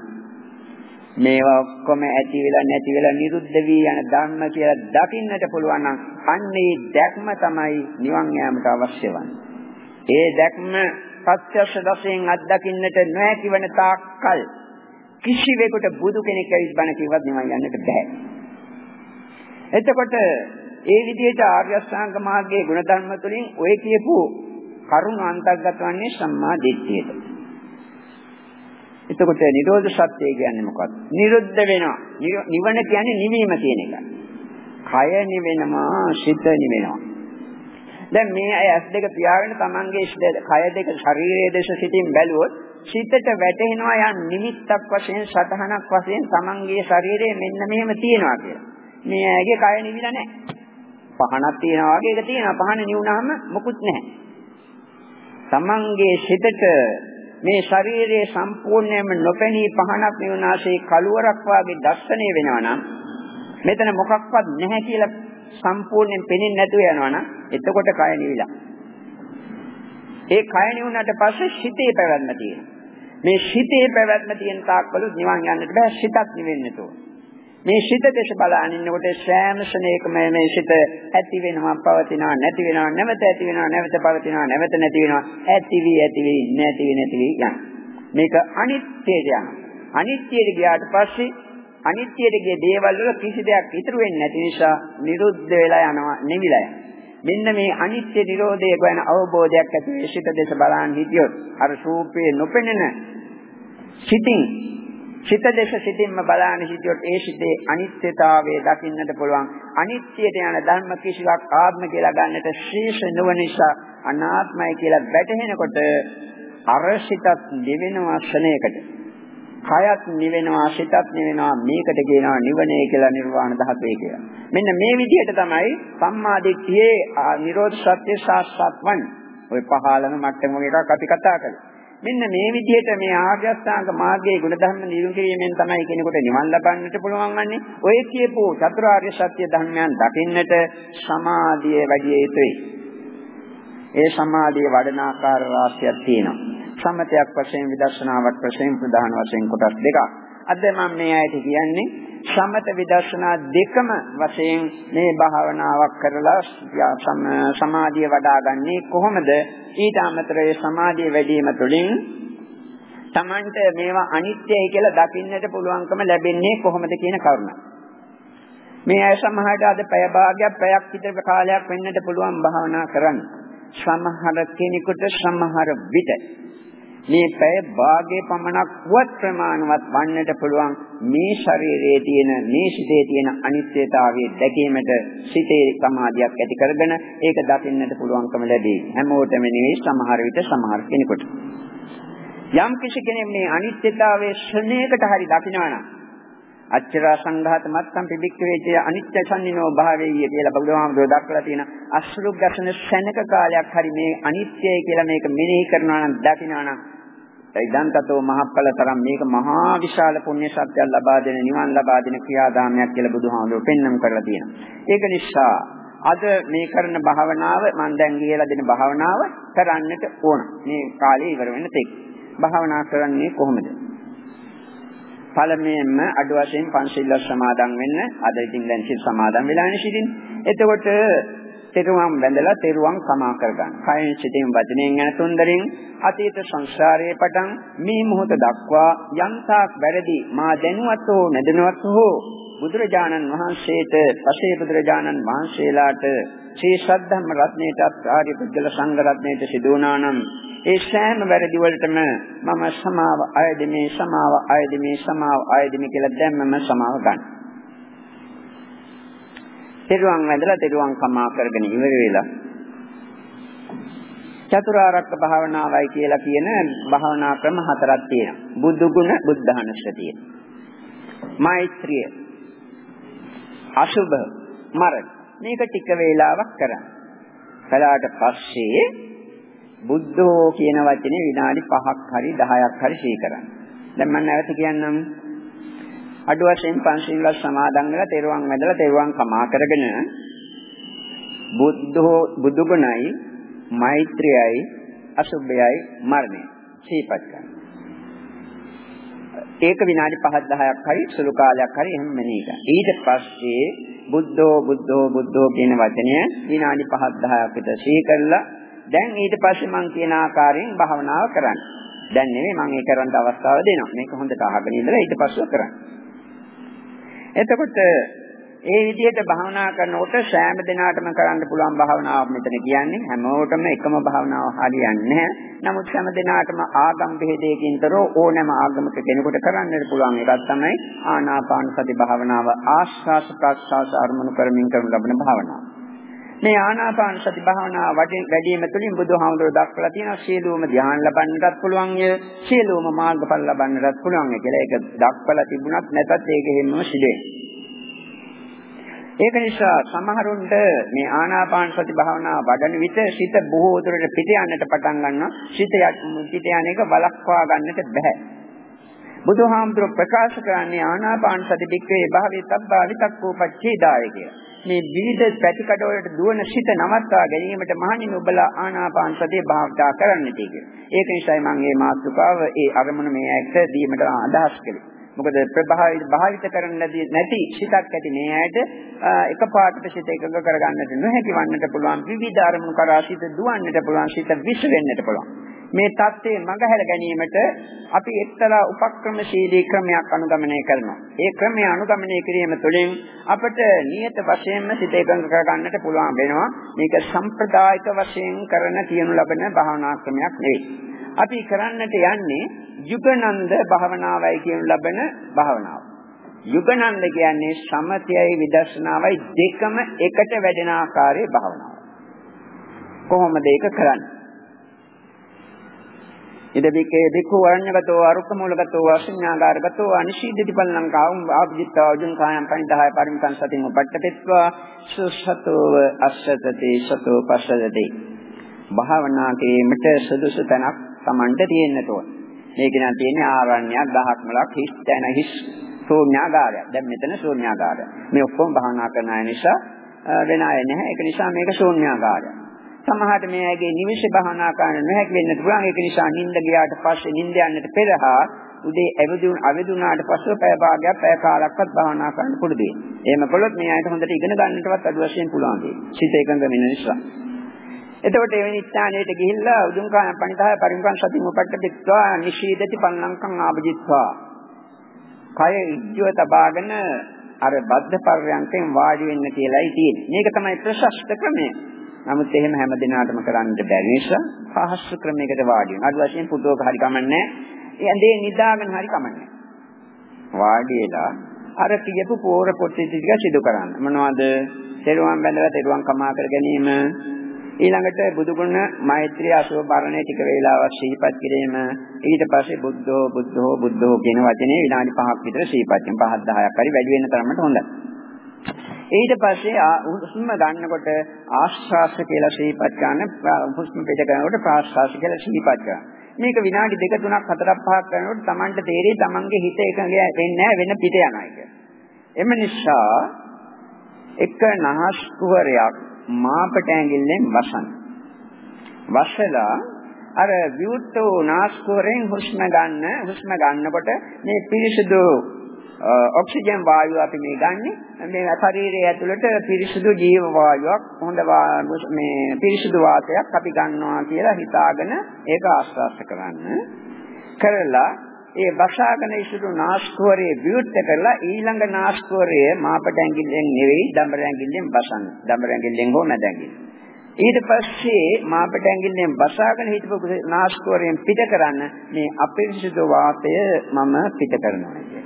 මේවා ඔක්කොම ඇති වෙලා නැති වෙලා නිරුද්ධ වී යන ධර්ම කියලා දකින්නට පුළුවන් නම් අන්නේ දැක්ම තමයි නිවන් යාමට අවශ්‍ය වන්නේ. ඒ දැක්ම ප්‍රත්‍යක්ෂ වශයෙන් අත්දකින්නට නොහැකි වන තාක්කල් කිසිවෙකුට බුදු කෙනෙක් ඇවිත් බණ කිව්වත් නිවන් යන්නට බෑ. එතකොට ඒ විදිහට ආර්ය අෂ්ටාංග මාර්ගයේ ගුණධර්ම තුළින් ඔය කියපු කරුණ අන්තර්ගත වන්නේ සම්මා දිට්ඨියට. එතකොට නිරෝධ සත්‍ය කියන්නේ මොකක්ද? නිරුද්ධ වෙනවා. නිවන කියන්නේ නිවීම කියන එක. කය නිවෙනවා, සිත නිවෙනවා. දැන් මේ අය ඇස් දෙක පියාගෙන තමන්ගේ කය දෙක ශරීරයේ දේශ සිටින් බැලුවොත් සිතට වැටෙනවා යම් නිමිත්තක් වශයෙන් සතහනක් වශයෙන් තමන්ගේ ශරීරයේ මෙන්න මෙහෙම තියෙනවා කියලා. මේ ඇගේ කය නිවිලා නැහැ. පහනක් තියෙනවා වගේ ඒක තියෙනවා. පහන නිවුනහම මොකුත් නැහැ. තමන්ගේ සිතට මේ ශරීරයේ සම්පූර්ණයෙන්ම නොපෙනී පහනක් නිවනාසේ කළුවරක් වාගේ දැස්සණය වෙනවා නම් මෙතන මොකක්වත් නැහැ කියලා සම්පූර්ණයෙන් පෙනෙන්නේ නැතුව යනවා නම් එතකොට කය නිවිලා. ඒ කය නිවුණාට පස්සේ සිතේ පැවැත්ම තියෙනවා. මේ සිතේ පැවැත්ම තියෙන තාක්කලු නිවන් යන්නට බෑ සිතක් නිවෙන්නට ඕන. මේ සිත දේශ බලන ඉන්නකොට සෑම ශරණයකම මේ සිත ඇති වෙනවා පවතිනවා නැති වෙනවා නැවත ඇති වෙනවා නැවත පවතිනවා නැවත නැති වෙනවා ඇති වී ඇති වී නැති වී නැති වී යන මේක අනිත්‍යයට යන අනිත්‍යයට ගියාට පස්සේ අනිත්‍යයට ගිය දේවල් වල කිසි දෙයක් ඉතුරු වෙන්නේ නැති නිසා නිරුද්ධ වෙලා යනවා නිවිලා යනවා. මෙන්න මේ අනිත්‍ය නිරෝධය ගැන අවබෝධයක් ඇති වේ සිත දේශ බලන් හිටියොත් අර සූපේ නොපෙනෙන සිතින් සිත දේශ සිතින්ම බලන හිටියොත් ඒ සිතේ අනිත්‍යතාවය දකින්නට පුළුවන්. අනිත්‍යයට යන ධර්ම කිසිවක් ආත්ම කියලා ගන්නට ශීර්ෂ නොවන නිසා අනාත්මයි කියලා වැටහෙනකොට අර සිතත් දෙවෙනවා ක්ෂණයකට කයත් නිවෙනවා සිතත් නිවෙනවා මේකට කියනවා නිවනේ කියලා නිර්වාණ ධාතුවේ කියලා. මෙන්න මේ විදිහට තමයි සම්මාදිට්ඨියේ නිරෝධ සත්‍ය සාස්ත්‍වත් වන්නේ. ওই පහළම මට්ටම එකක් අපි කතා කළා. මෙන්න මේ විදිහට මේ ආර්ය අෂ්ටාංග මාර්ගයේ ගුණධර්ම නිරුන් කිරීමෙන් තමයි කෙනෙකුට නිවන් ලබන්නට පුළුවන් වන්නේ. ඔය කියපු චතුරාර්ය සත්‍ය ධර්මයන් දකින්නට සමාධිය වැඩි යුතුයි. ඒ සමාධිය වඩන ආකාර රාශියක් තියෙනවා. සමතයක් වශයෙන් විදර්ශනාවක් වශයෙන් ප්‍රධාන වශයෙන් කොටස් දෙකක්. අද මම මේ ඇයිට කියන්නේ සමත විදර්ශනා දෙකම වශයෙන් මේ භාවනාවක් කරලා සමාධිය වඩාගන්නේ කොහොමද? ඊට අමතරව සමාධිය වැඩි වීම තුළින් Tamanට මේවා අනිත්‍යයි කියලා දකින්නට පුළුවන්කම ලැබෙන්නේ කොහොමද කියන කරුණ. මේ අය සමහරට අද පැය භාගයක් පැයක් විතර කාලයක් වෙන්නට පුළුවන් භාවනා කරන්න. සමහර කෙනෙකුට සමහර විට මේ පැය භාගයේ පමණක් වත් ප්‍රමාණවත් වන්නට පුළුවන් මේ ශරීරයේ තියෙන මේ සිතේ තියෙන අනිත්‍යතාවය දැකීමට සිතේ සමාධියක් ඇති කරගෙන ඒක දකින්නට පුළුවන්කම ලැබේ. හැමෝටම නෙවෙයි සමහර විට සමහර කෙනෙකුට. යම් කිසි කෙනෙක් මේ අනිත්‍යතාවයේ ශ්‍රණයකට හරි දකිනවා අච්චරා සංඝාත මත්තම් පිබික්කවේචය අනිත්‍ය සම්නිනෝ භාවේය කියලා බුදුහාමුදුරුවෝ දක්වලා තියෙන අසුරු ගැසෙන ශනක කාලයක් හරි මේ අනිත්‍යයි කියලා මේක මෙනෙහි කරනවා නම් දකිනවා නම් ඉදන්තතෝ මහප්පල තරම් මේක මහා විශාල පුණ්‍ය ශක්තියක් ලබා දෙන නිවන් ලබා දෙන ක්‍රියාදාමයක් කියලා බුදුහාමුදුරුවෝ පෙන්වන්න කරලා තියෙනවා. ඒක නිසා අද මේ කරන භාවනාව මම දැන් කියලා දෙන භාවනාව කරන්නට ඕන. මේ කාලේ ඉවර වෙන තෙක්. භාවනා කරන්නේ කොහොමද? පළමුවෙන්ම අඩු වශයෙන් පංචශීල සමාදන් වෙන්න. අද ඉතින් දැන් සිල් සමාදන් වෙලානේ සිටින්නේ. එතකොට තෙරුවන් බැඳලා තෙරුවන් සමා කරගන්න. කයෙන් සිටින් වචනයෙන් යන තුන්දරින් අතීත සංසාරයේ පටන් මේ මොහොත දක්වා යම්තාක් වැරදි මා දැනුවත් හෝ නැදනුවත් හෝ බුදුරජාණන් වහන්සේට පසේ බුදුරජාණන් වහන්සේලාට ශ්‍රී සද්ධම්ම රත්නයේට ආර්ය පුද්ගල සංඝ රත්නයේට සිදු වුණා නම් ඒ සෑම වැරදි වලටම මම සමාව අයදෙමේ සමාව අයදෙමේ සමාව අයදෙමේ කියලා දැම්මම සමාව ගන්න. තෙරුවන් වැඳලා තෙරුවන් කමා කරගෙන ඉවර වෙලා චතුරාර්යක භාවනාවයි කියලා කියන භාවනා ක්‍රම හතරක් තියෙනවා. බුදු ගුණ, බුද්ධහනසතිය. මෛත්‍රිය. අසුභ, මරණ. මේක ටික වේලාවක් කරන්න. කළාට පස්සේ බුද්ධෝ කියන වචනේ විනාඩි 5ක් හරි 10ක් හරි ශී කරන්න. දැන් මම නැවත කියන්නම් අඩු වශයෙන් පංචශීල සමාදන් වෙලා තෙරුවන් වැදලා තෙරුවන් කමා කරගෙන බුද්ධෝ බුදු ගුණයි මෛත්‍රියයි අසුභයයි මරණය සීපත් කරනවා. ඒක විනාඩි 5ක් 10ක් හරි සුළු කාලයක් හරි එහෙම මෙනෙහි කරනවා. ඊට පස්සේ බුද්ධෝ බුද්ධෝ බුද්ධෝ කියන වචනය විනාඩි 5ක් 10ක් විතර සිහි කරලා දැන් ඊට පස්සේ මම කියන ආකාරයෙන් භාවනාව කරන්න. දැන් නෙමෙයි මම ඒ කරන්න අවස්ථාව දෙනවා. මේක හොඳට අහගෙන ඉඳලා ඊට පස්සේ කරන්න. එතකොට ඒ විදිහට භාවනා කරනකොට සෑම දිනාටම කරන්න පුළුවන් භාවනාවක් මෙතන කියන්නේ හැමෝටම එකම භාවනාව හරියන්නේ නැහැ. නමුත් හැම දිනාටම ආගම් බෙහෙදයකින්තර ඕනෑම ආගමක කෙනෙකුට කරන්නට පුළුවන් එකක් තමයි ආනාපාන සති භාවනාව ආශ්වාස ප්‍රශ්වාස අරමුණු කරමින් කරන ලබන භාවනාව. මේ ආනාපාන සති භාවනාව වැඩිම තුළින් බුදුහාමුදුරුවෝ දක්වලා තියෙනවා සියලුම ධ්‍යාන ලබන්නටත් පුළුවන් ය සියලුම මාර්ගඵල ලබන්නටත් පුළුවන් ය කියලා ඒක දක්වලා තිබුණත් නැතත් ඒක හැමම සිදුවේ. ඒක නිසා සමහරුන්ට මේ ආනාපාන සති භාවනාව වඩන විට සිත බොහෝ දුරට පිට යන්නට පටන් ගන්නවා. සිත පිට යන එක වළක්වා ගන්නට බෑ. බුදුහාමුදුරුවෝ ප්‍රකාශ කරන්නේ ආනාපාන සති දික්කේ භාවී තබ්බා විතක්කෝ පච්චේදාය කියලා. මේ විවිධ පැතිකඩ වලට දුවන සිත නවත්වා ගැනීමට මහණින් ඔබලා ආනාපාන සතිය භාවිතා කරන්න කියලා. ඒක නිසායි මම මේ මාතෘකාව ඒ අරමුණ මේ ඇක්ට දීමට අදහස් කළේ. මොකද ප්‍රභාවිත භාවිත කරන්න නැති සිතක් ඇති මේ ඇයට එකපාරට සිත එකඟ කරගන්නට නොහැකි වන්නට පුළුවන් විවිධ අරමුණු කරා සිත දුවන්නට පුළුවන් සිත විශ්ව වෙන්නට පුළුවන්. මේ தත්ත්වයේ මඟහැර ගැනීමට අපි එක්තරා උපක්‍රමශීලී ක්‍රමයක් අනුගමනය කරනවා. ඒ ක්‍රමය අනුගමනය කිරීම තුළින් අපට නියත වශයෙන්ම සිත එකඟ කරගන්නට පුළුවන් වෙනවා. මේක සම්ප්‍රදායික වශයෙන් කරන තියනු ලබන භාවනා ක්‍රමයක් නෙවෙයි. අපි කරන්නට යන්නේ යුගනන්ද භාවනාවයි කියනු ලබන භාවනාව. යුගනන්ද කියන්නේ සමතයයි විදර්ශනාවයි දෙකම එකට වැඩෙන ආකාරයේ භාවනාව. කොහොමද ඒක කරන්නේ? ඉදබිකේ බිකු වරණ්‍යගතෝ අරුක්කමූලගතෝ අශඤ්ඤාගාරගතෝ අනිශීදිති පල්ලංකාවම් ආභිජිත්වා උජුං කායම් පනිදාය පරිමිතං සතින් උපට්ඨපෙත්වා. සුසතෝව අස්සතති සතෝ පස්සදති භාවනාකේමට සුදුසු තැනක් Tamanට තියෙන්නට ඕන. මේක නම් තියෙන්නේ ආරණ්‍යයක් දහක් මලක් හිස් තැන හිස් ශූන්‍යාගාරයක්. දැන් මෙතන ශූන්‍යාගාරය මේ ඔක්කොම භාවනා කරන අය නිසා වෙන අය නැහැ. ඒක නිසා මේක ශූන්‍යාගාරයක්. සමහරට මේ ඇගේ නිවිෂ භාවනා කරන්න නොහැකි වෙන්නත් පුළුවන්. ඒක නිසා නිින්ද ගියාට පස්සේ නිින්ද යන්නට පෙර හා උදේ ඇවිදුන අවදුනාට පස්ව පැය භාගයක් පැය කාලක්වත් භාවනා කරන්න පුරුදු වෙන්න. එහෙම කළොත් මේ අයට හොඳට ඉගෙන ගන්නටවත් අඩු වශයෙන් පුළුවන් වෙයි. සිත එකඟ වෙන නිසා. එතකොට එවැනි ස්ථානයට ගිහිල්ලා උදුම් කාණ පණිදාය පරිමුඛං සති මුපට්ඨිත්වා නිශීදති පන්නංකං ආභජිත්වා. කය ඉජ්ජව තබාගෙන අර බද්ධ පර්යන්කෙන් වාඩි වෙන්න කියලායි තියෙන්නේ. මේක තමයි ප්‍රශස්ත ක්‍රමය. නමුත් එහෙම හැම දිනාටම කරන්න බැරි නිසා පහසු ක්‍රමයකට වාඩි වෙනවා. අද වශයෙන් පුතෝක හරි කමන්නේ. ඒ ඇඳේ නිදාගෙන හරි කමන්නේ. වාඩි වෙලා අර කියපු පෝර පොට්ටි ටික සිදු කරන්න. මොනවද? තෙරුවන් බැඳලා තෙරුවන් කමා කර ගැනීම. ඊළඟට බුදුගුණ මෛත්‍රී අසුභ බරණේ ටික වේලාවක් සිහිපත් කිරීම. ඊට පස්සේ බුද්ධෝ බුද්ධෝ බුද්ධෝ කියන වචනේ විනාඩි 5ක් විතර සිහිපත් කිරීම. 5 10ක් හරි වැඩි වෙන තරමට හොඳයි. ඊට පස්සේ හුස්ම ගන්නකොට ආශ්වාස කියලා ශීපත් ගන්න හුස්ම පිට කරනකොට ප්‍රාශ්වාස කියලා ශීපත් ගන්න. මේක විනාඩි දෙක තුනක් හතරක් පහක් කරනකොට Tamanට තේරෙයි Tamanගේ හිත එකඟ වෙන්නේ වෙන පිට යනවා කියලා. එම නිසා එක නහස් කුහරයක් මාපට ඇඟිල්ලෙන් වසන. වසලා අර විවුර්තෝ නාස්කුහරෙන් හුස්ම ගන්න හුස්ම ගන්නකොට මේ පිරිසිදු ඔක්සිජන් වායුව අපි මේ ගන්නෙ. මේ ශරීරය ඇතුළට පිරිසුදු ජීව වායුවක් හොඳ මේ පිරිසුදු වාතයක් අපි ගන්නවා කියලා හිතාගෙන ඒක ආස්වාද කරන්න. කරලා ඒ වසාගෙන ඉසුරු නාස්කෝරේ විවුර්ත කරලා ඊළඟ නාස්කෝරය මාපට ඇඟිල්ලෙන් නෙවෙයි දඹර ඇඟිල්ලෙන් බසන්න. දඹර ඇඟිල්ලෙන් හෝ මැද ඇඟිල්ලෙන් ඊට පස්සේ මාපට ඇඟිල්ලෙන් බසාගෙන හිටපු නාස්කෝරයෙන් පිට කරන්න මේ අපිරිසුදු වාතය මම පිට කරනවා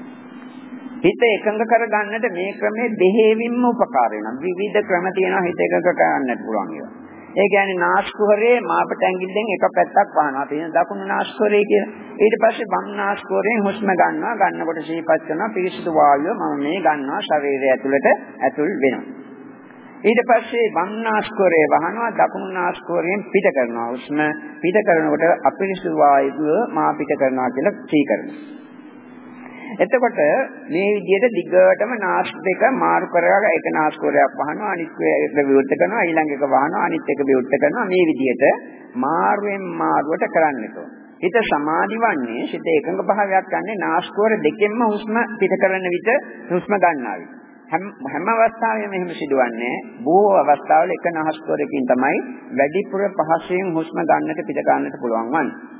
හිත එකඟ කරගන්නට මේ ක්‍රමේ දෙහෙවින්ම උපකාර වෙනවා. විවිධ ක්‍රම තියෙනවා හිත එකඟ කරගන්නට පුළුවන් ඒවා. ඒ කියන්නේ නාස්කුහරේ මාපට ඇඟිල්ලෙන් එක පැත්තක් වහනවා. තියෙන දකුණු නාස්කුහරේ කියලා. ඊට පස්සේ වම් නාස්කුහරෙන් හුස්ම ගන්නවා. ගන්නකොට සීපත් කරනවා පිරිසිදු වායුව මම මේ ගන්නවා ශරීරය ඇතුළට ඇතුල් වෙනවා. ඊට පස්සේ වම් නාස්කුහරේ වහනවා දකුණු නාස්කුහරෙන් පිට කරනවා. හුස්ම පිට කරනකොට අපිරිසිදු වායුව මා පිට කරනවා කියලා සී කරනවා. එතකොට මේ විදිහට දිගටම නාස් දෙක මාරු කරලා එක නාස්කෝරයක් වහනවා අනිත් එක විවෘත කරනවා ඊළඟ එක වහනවා අනිත් එක විවෘත කරනවා. මේ විදිහට මාරුවෙන් මාරුවට කරන්නට හිත සමාධි වන්නේ සිත එකඟ භාවයක් ගන්නේ නාස්කෝර දෙකෙන්ම හුස්ම පිට කරන විට හුස්ම ගන්නවා හැම හැම අවස්ථාවෙම එහෙම සිදුවන්නේ බොහෝ අවස්ථාවල එක නාස්කෝරකින් තමයි වැඩිපුර පහසෙන් හුස්ම ගන්නට පිට ගන්නට පුළුවන් වන්නේ.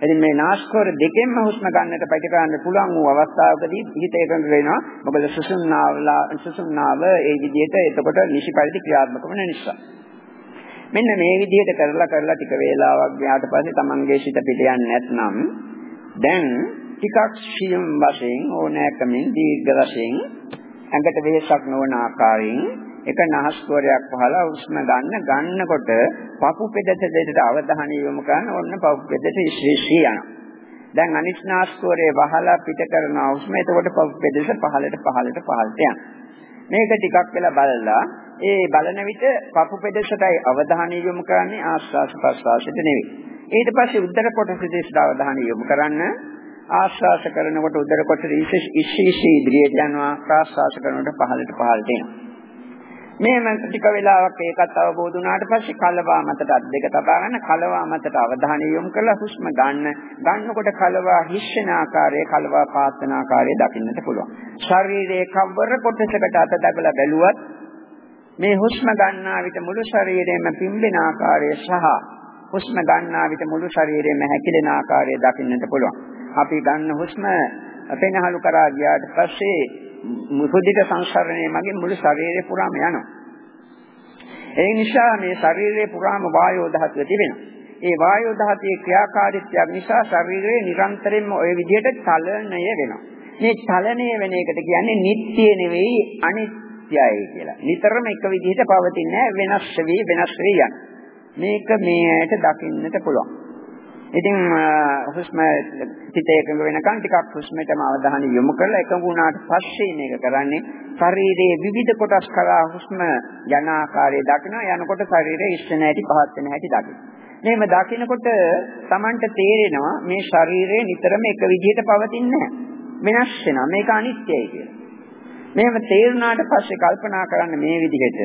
ඉතින් මේ නාස්කෝර දෙකෙන්ම හුස්ම ගන්නට පිට කරන්න පුළුවන් වූ අවස්ථාවකදී හිත එකඟ වෙනවා. මොකද සුසුම්නාවලා සුසුම්නාව ඒ විදිහට එතකොට නිසි පරිදි ක්‍රියාත්මක වෙන නිසා. මෙන්න මේ විදිහට කරලා කරලා ටික වේලාවක් ගියාට පස්සේ Tamange සිත පිට යන්නේ නැත්නම් දැන් ටිකක් සියුම් වශයෙන් ඕනෑකමින් දීර්ඝ වශයෙන් ඇඟට වෙහසක් නොවන ආකාරයෙන් එක නහස්කෝරයක් පහලා හුස්ම ගන්න ගන්නකොට පපු පෙදෙත දෙකට අවධානය යොමු කරන ඔන්න පපු පෙදෙත ඉස්සෙසී යනවා. දැන් අනිත් නාස්කෝරේ වහලා පිට කරන හුස්ම එතකොට පපු පෙදෙත පහළට පහළට පහළට යනවා. මේක ටිකක් වෙලා බලලා ඒ බලන විට පපු පෙදෙසටයි අවධානය යොමු කරන්නේ ආස්වාස් ප්‍රස්වාසයට නෙවෙයි. ඊට පස්සේ උත්තර කොටස දෙසට අවධානය යොමු කරන්න ආශ්වාස කරනකොට උදර කොටස ඉස්සීසි ඉදිරියට යනවා ප්‍රාශ්වාස කරනකොට පහළට පහළට එනවා. මෙහෙම ටික වෙලාවක් ඒකත් අවබෝධ වුණාට පස්සේ කලවා මතට අත් දෙක තබා ගන්න කලවා මතට අවධානය යොමු කරලා හුස්ම ගන්න ගන්නකොට කලවා හිස්සන ආකාරය කලවා පාත්තන ආකාරය දකින්නට පුළුවන්. ශරීරයේ කවර කොටසකට අත දගලා බැලුවත් මේ හුස්ම ගන්නා විට මුළු ශරීරයම පිම්බෙන ආකාරය සහ හුස්ම ගන්නා විට මුළු ශරීරයම හැකිලෙන ආකාරය දකින්නට පුළුවන්. අපි ගන්න හුස්ම පෙනහළු කරා ගියාට පස්සේ මුහුදිත සංසරණය මගින් මුළු ශරීරය පුරාම යනවා. ඒ නිසා මේ ශරීරයේ පුරාම වායෝ ධාතුව තිබෙනවා. ඒ වායෝ ධාතුවේ ක්‍රියාකාරීත්වය නිසා ශරීරයේ නිරන්තරයෙන්ම ওই විදිහට චලනය වෙනවා. මේ චලනය වෙන එකට කියන්නේ නිට්ටය නෙවෙයි අනිත්‍යයි කියලා. නිතරම එක විදිහට පවතින්නේ වෙනස් වෙවි වෙනස් වෙවි යන. මේක මේ ඇයට දකින්නට පුළුවන්. ඉතින් හුස්ම සිත එකඟ වෙනකන් ටිකක් හුස්මටම අවධානය යොමු කරලා එකඟ වුණාට පස්සේ මේක කරන්නේ ශරීරයේ විවිධ කොටස් කරා හුස්ම යන ආකාරය දකිනවා යනකොට ශරීරයේ ඉස්සන හැටි පහත් වෙන හැටි දකිනවා. මේව දකිනකොට Tamanට තේරෙනවා මේ ශරීරය නිතරම එක විදිහට පවතින්නේ වෙනස් වෙනවා. මේක අනිත්‍යයි කියලා. මේව තේරුණාට පස්සේ කල්පනා කරන්න මේ විදිහට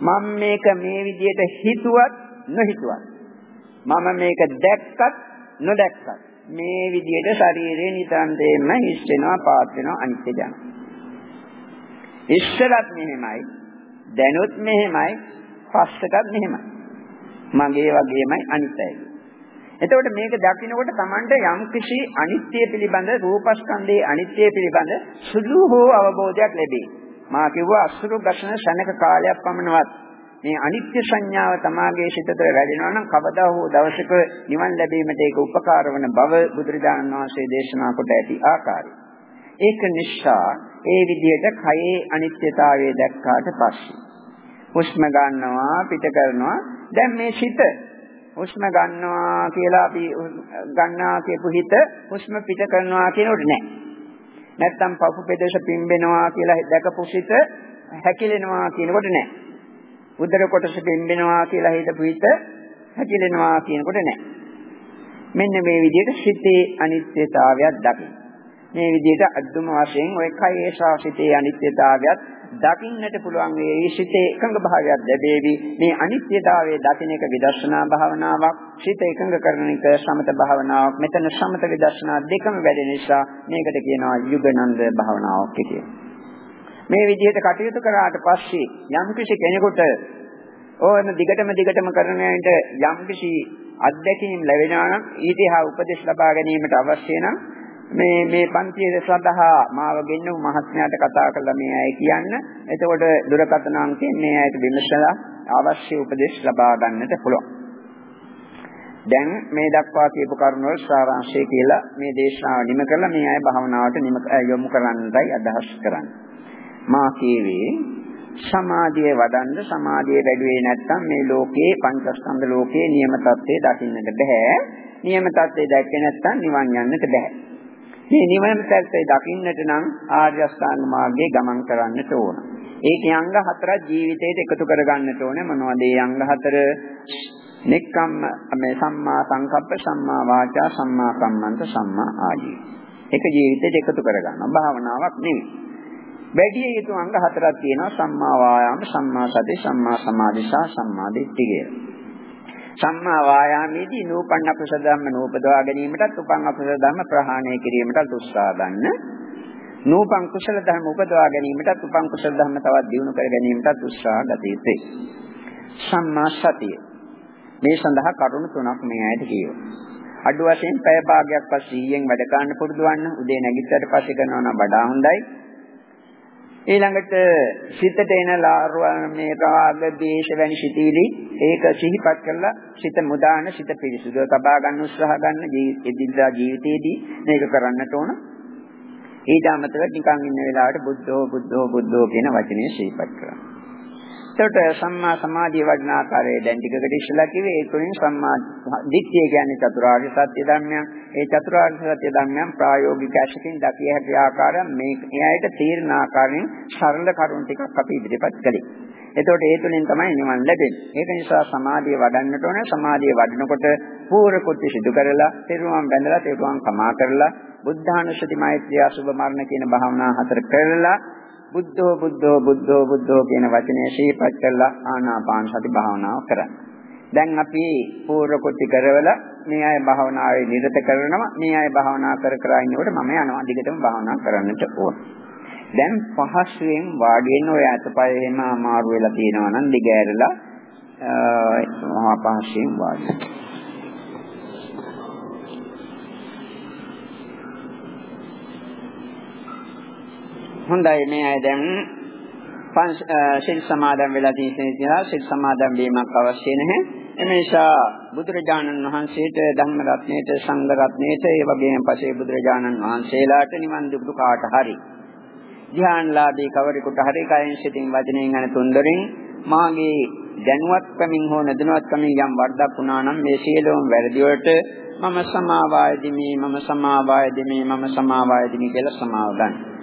මම මේක මේ විදිහට හිතුවත් නොහිතුවත් මම මේක දැක්කත් නොදැක්කත් මේ විදිහට ශරීරේ නිතරම හිස් වෙනවා පාත් වෙනවා අනිත්‍ය යනවා. ඉස්සරත් මෙහෙමයි දැනුත් මෙහෙමයි පස්සටත් මෙහෙමයි. මගේ වගේමයි අනිත්‍යයි. එතකොට මේක දකිනකොට Tamanට යම් කිසි අනිත්‍ය පිළිබඳ රූපස්කන්ධයේ අනිත්‍ය පිළිබඳ සුළු හෝ අවබෝධයක් ලැබේ. මා කිව්වා අසුරු ගසන ශනක කාලයක් පමණවත් මේ අනිත්‍ය සංඥාව තමාගේ සිතට වැඩෙනවා නම් කවදා හෝ දවසක නිවන් ලැබීමට ඒක උපකාර වන බව බුදුරජාණන් වහන්සේ දේශනා කොට ඇති ආකාරය. ඒක නිසා ඒ විදිහට කයේ අනිත්‍යතාවය දැක්කාට පස්සේ හුස්ම ගන්නවා පිට කරනවා දැන් මේ සිත හුස්ම ගන්නවා කියලා අපි ගන්නවා කියපු හිත හුස්ම පිට කරනවා කියනොත් නෑ. නැත්තම් පපු පෙදෙස පිම්බෙනවා කියලා දැකපු සිත හැකිලෙනවා කියනකොට නෑ. උදර කොටස පෙම්බෙනවා කියලා හිතපු හිත හැකිලෙනවා කියනකොට නෑ. මෙන්න මේ විදිහට සිතේ අනිත්‍යතාවයක් දකින්න. මේ විදිහට අද්දුම වශයෙන් ඔය කයේ ශාසිතේ අනිත්‍යතාවයත් දකින්නට පුළුවන් වේ. සිතේ එකඟ භාවයක් ලැබේවි. මේ අනිත්‍යතාවයේ දකින්න එක විදර්ශනා භාවනාවක්. සිත එකඟ කරන එක සමත භාවනාවක්. මෙතන සමත විදර්ශනා දෙකම වැඩෙන නිසා මේකට කියනවා යුගනන්ද භාවනාවක් කියලා. මේ විදිහට කටයුතු කරාට පස්සේ යම් කිසි කෙනෙකුට ඕන දිගටම දිගටම කරන යනට යම් කිසි අත්දැකීම් ලැබෙනවා නම් ඊටහා උපදෙස් ලබා ගැනීමට අවශ්‍ය නම් මේ මේ පන්තියේ සඳහා මාව ගෙන්නු මහත්මයාට කතා කරලා මේ අය කියන්න. එතකොට දුරකථන අංකයෙන් මේ අයට විමසලා අවශ්‍ය උපදෙස් ලබා ගන්නට පුළුවන්. දැන් මේ දක්වා කියපු කරුණ වල සාරාංශය කියලා මේ දේශනාව නිම කරලා මේ අය භාවනාවට නිම යොමු කරන්නයි අදහස් කරන්නේ. මා කියවේ සමාධිය වඩන්න සමාධිය වැඩිවේ නැත්නම් මේ ලෝකේ පංචස්කන්ධ ලෝකේ නියම தත්ත්වය දකින්නට බෑ. නියම தත්ත්වය දැක්කේ නැත්නම් නිවන් යන්නට බෑ. මේ නිවන தත්ත්වය දකින්නට නම් ආර්ය අෂ්ටාංග මාර්ගයේ ගමන් කරන්නට ඕන. ඒකේ අංග හතරක් ජීවිතයට එකතු කරගන්නට ඕනේ මොනවද ඒ අංග හතර? නෙක්ඛම්ම මේ සම්මා සංකප්ප සම්මා වාචා සම්මා කම්මන්ත සම්මා ආජීව. එක ජීවිතයට එකතු කරගන්නවා. භාවනාවක් නෙවෙයි. වැඩි යුතු අංග හතරක් තියෙනවා සම්මා වායාම සම්මා සති සම්මා සමාධි සහ සම්මා දිට්ඨි කියලා. සම්මා වායාමයේදී නූපන්න කුසල ධර්ම නූපදවා ගැනීමටත් උපන් අකුසල ධර්ම ප්‍රහාණය කිරීමටත් උත්සාහ ගන්න. නූපන් කුසල ධර්ම උපදවා ගැනීමටත් උපන් කුසල ධර්ම තවත් දියුණු කර ගැනීමටත් උත්සාහ ගත යුතුයි. සම්මා සතිය. මේ සඳහා කරුණු තුනක් මේ ඇයිද කියනවා. අඩු වශයෙන් පැය භාගයක් පස්සේ ඊයෙන් වැඩ ගන්න පුරුදු වන්න උදේ නැගිට්ටට පස්සේ කරනවා නම් වඩා හොඳයි. ඊළඟට සිතට එන මේ රාග, දේශ වැනි සිතිවිලි ඒක සිහිපත් කරලා සිත මුදාන සිත පිරිසුදුව තබා ගන්න උත්සාහ ගන්න එදිනදා ජීවිතයේදී මේක කරන්නට ඕන. ඊට අමතරව නිකන් ඉන්න වෙලාවට බුද්ධෝ බුද්ධෝ බුද්ධෝ කියන වචනේ සිහිපත් කරනවා. එතකොට සම්මා සමාධිය වඩන ආකාරය දැන් ටිකකට ඉස්සලා කිව්වේ ඒ තුලින් සම්මා දිට්ඨිය කියන්නේ චතුරාර්ය සත්‍ය ධර්මයන්. ඒ චතුරාර්ය සත්‍ය ධර්මයන් ප්‍රායෝගික ඇසකින් දකිය හැකි ආකාරයෙන් මේ එයාට තීරණ ආකාරයෙන් සරල කරුණු ටිකක් අපි ඉදිරිපත් කළේ. එතකොට ඒ තුලින් තමයි නිවන් ලැබෙන්නේ. ඒක නිසා සමාධිය වඩන්නට ඕනේ. සමාධිය වඩනකොට පූර්ව කුත්‍ය සිදු කරලා, තෙරුවන් බැඳලා, තෙරුවන් කමා කරලා, බුද්ධානුස්සති මෛත්‍රිය අසුභ මරණ කියන භාවනා හතර කරලා බුද්ධෝ බුද්ධෝ බුද්ධෝ බුද්ධෝ කියන වචනය ශීපත් කරලා ආනාපාන සති භාවනාව කරන්න. දැන් අපි පූර්ව කුටි කරවල මේ අය භාවනාවේ නිරත කරනවා මේ අය භාවනා කර කර ඉන්නකොට මම යනවා දිගටම භාවනා කරන්නට ඕන. දැන් පහසුවෙන් වාඩි වෙන්න ඔය අතපය එහෙම අමාරු වෙලා තියෙනවා නම් දිගෑරලා මහා පහසුවෙන් වාඩි හොඳයි මේ අය දැන් සිල් සමාදන් වෙලා තියෙන නිසා සිල් සමාදන් වීමක් අවශ්‍ය නැහැ. එනිසා බුදුරජාණන් වහන්සේට ධම්ම රත්නයේට සංඝ රත්නයේට ඒ වගේම පසේ බුදුරජාණන් වහන්සේලාට නිවන් දුක කාට හරි ධ්‍යානලාභී කවරෙකුට හරි කයෙන් සිතින් වචනයෙන් යන තුන්දරින් මාගේ දැනුවත්කමින් හෝ නැදනුවත්කමින් යම් වර්ධක් වුණා නම් මේ සියලුම වැරදි වලට මම සමාවායදිමි මම සමාවායදිමි මම සමාවායදිමි කියලා සමාව ගන්න.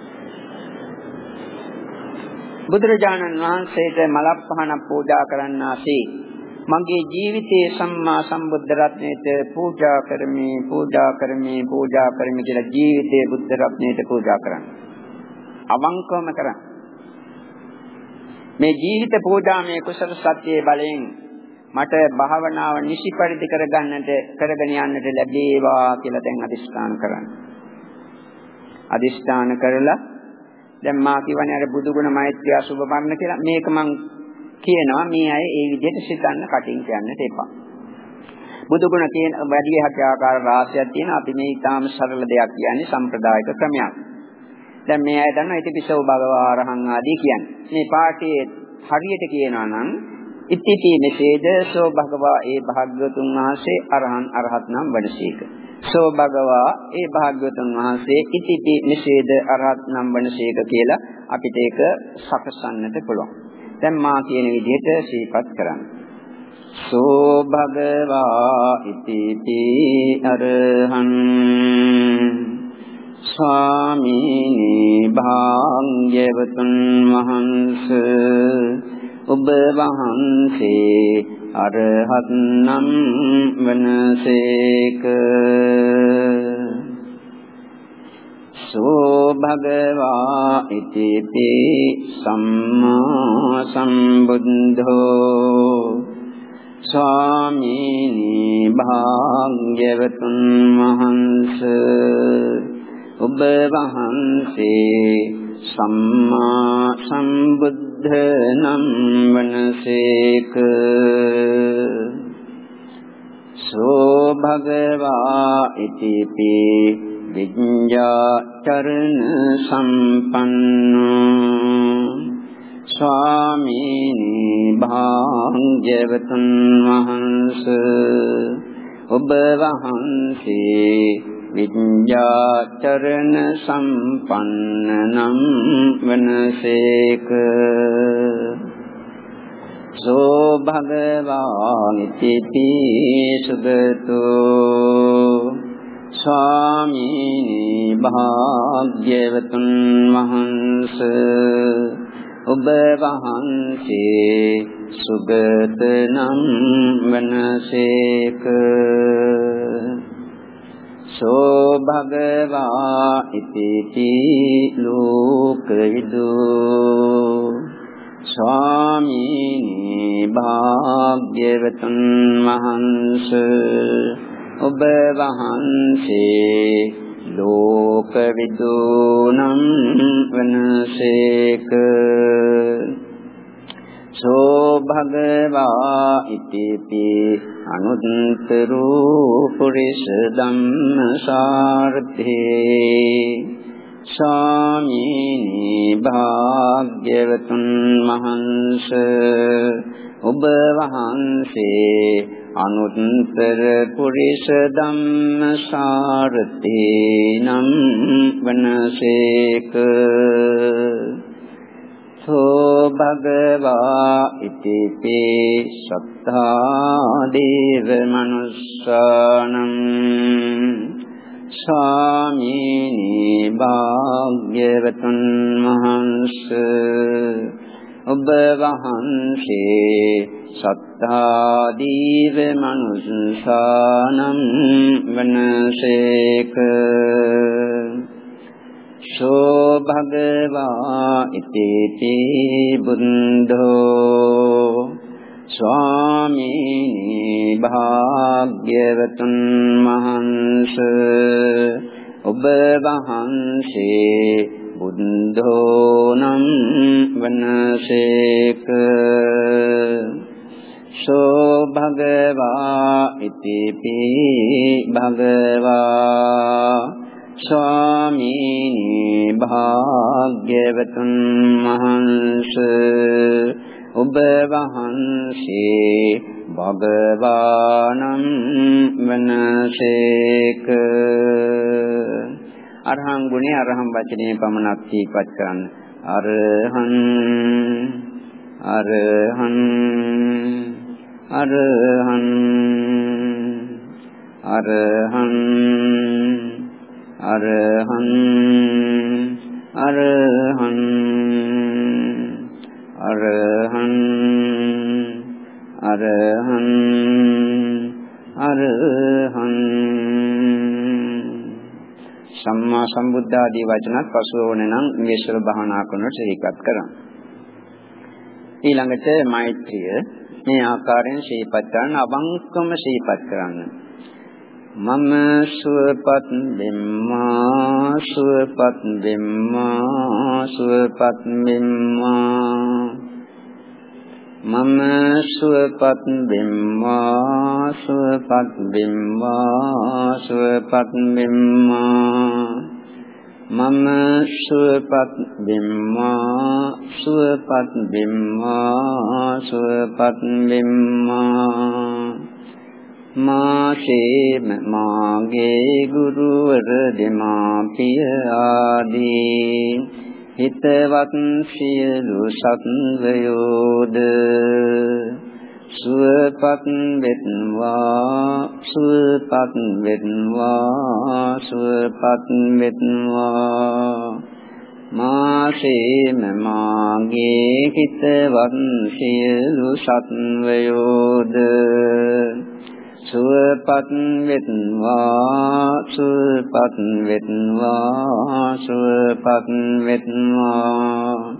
බුදුරජාණන් වහන්සේට මලක් පහනක් පූජා කරන්නාසේ මගේ ජීවිතයේ සම්මා සම්බුද්ධ රත්නයට පූජා කරමි පූජා කරමි පූජා කරමි කියලා ජීවිතයේ බුද්ධ රත්නයට පූජා කරන්න. අවංකවම කරන්න. මේ ජීවිත පූජාමය කුසල සත්‍යයේ බලයෙන් මට භාවනාව නිසි පරිදි කරගන්නට කරගෙන යන්නට ලැබේවා කියලා දැන් අදිස්ථාන කරන්න. අදිස්ථාන කරලා දැන් මා කියවනේ අර බුදුගුණ මෛත්‍රිය අසුබ මරණ කියලා මේක මං කියනවා මේ අය ඒ විදිහට සිතන්න කටින් කියන්නට එපා. බුදුගුණ කියන වැඩි හැකි ආකාර රාශියක් තියෙන අපි මේ ඊටාම සරල දෙයක් කියන්නේ සම්ප්‍රදායික ක්‍රමයක්. දැන් මේ අය දන්නා ඉතිපිසව භගවා අරහං ආදී කියන්නේ. මේ පාඨයේ හරියට කියනවා නම් ඉතිපි මෙසේද සෝ භගවා ඒ භාග්‍යවතුන් වහන්සේ අරහං අරහත් නම් වඩසීක. සෝ භගවා ඒ භාග්‍යවතුන් වහන්සේ ඉතිපි නිෂේධ අරහත් නම් වනසේක කියලා අපිට ඒක සකසන්නට පුළුවන්. දැන් මා කියන විදිහට සිහිපත් කරන්න. සෝ භගවා ඉතිපි අරහං ස්වාමීනි භාග්‍යවතුන් වහන්සේ ඔබ වහන්සේ අරහත් නම් වනසේක. සෝ භගවා ඉතිපි සම්මා සම්බුද්ධෝ. ස්වාමීනි භාග්‍යවතුන් වහන්සේ ඔබ වහන්සේ සම්මා සම්බුද්ධ නම් වනසේක සෝ භගවා ඉතිපි විඤ්ඤා චරණ සම්පන්නෝ. ස්වාමීනි භාග්‍යවතුන් වහන්සේ ඔබ වහන්සේ විඤ්ඤාචරණ සම්පන්නනම් වනසේක සෝ භගවානිති සුගතෝ ස්වාමීනි භාග්‍යවතුන් වහන්සේ ඔබ වහන්සේ සුගත නම් වනසේක සෝ භගවා ඉතිති ලෝකවිදු ස්වාමීනි භාග්‍යවතුන් වහන්ස ඔබ වහන්සේ ලෝකවිදු නම් වනසේක। සෝ භගවා ඉතිපි අනුත්තරෝ පුරිස ධම්මසාරතේ ස්වාමීනි භාග්‍යවතුන් වහන්ස ඔබ වහන්සේ අනුත්තර පුරිස ධම්මසාරතේ නම් වනසේක. සෝ භගවා ඉතිපේ සත්තා දේව මනුස්සානම් ස්වාමීනි භාග්‍යවතුන් වහන්ස ඔබ වහන්සේ සත්තා දීව මනුස්සානම් වනසේක සෝ භගවා ඉතිපි බුද්ධෝ ස්වාමීනි භාග්‍යවතුන් මහන්ස ඔබ වහන්සේ බුද්ධෝ නම් වනසේක සෝ භගවා ඉතිපි භගවා ස්වාමීනි භාග්‍යවතුන් වහන්ස ඔබ වහන්සේ භගවානම් වනසේක. අරහං ගුණේ අරහං වචනේ පමණක් දීපත් කරන්න. අරහං අරහං අරහං අරහං. අරහං අරහං අරහං අරහං අරහං සම්මා සම්බුද්ධ ආදී වචනත් පසුව වුණේ නම් මේශ්වර භාවනා කරනට ඒකත් කරා. ඊළඟට මෛත්‍රිය මේ ආකාරයෙන් ශීපත් කරන අවංකම ශීපත් කරන්න. මම සුවපත් වෙම්මා සුවපත් වෙම්මා සුවපත් වෙම්මා. මම සුවපත් වෙම්මා සුවපත් වෙම්මා සුවපත් වෙම්මා. මම සුවපත් වෙම්මා සුවපත් වෙම්මා සුවපත් වෙම්මා. මාශේම මාගේ ගුරුවර දෙමාපිය ආදී. හිතවත් සියලු සත්වයෝද සුවපත් වෙත්වා සුවපත් වෙත්වා සුවපත් වෙත්වා. මාශේම මාගේ හිතවත් සියලු සත්වයෝද සුවපත් වෙත්වා සුවපත් වෙත්වා සුවපත් වෙත්වා.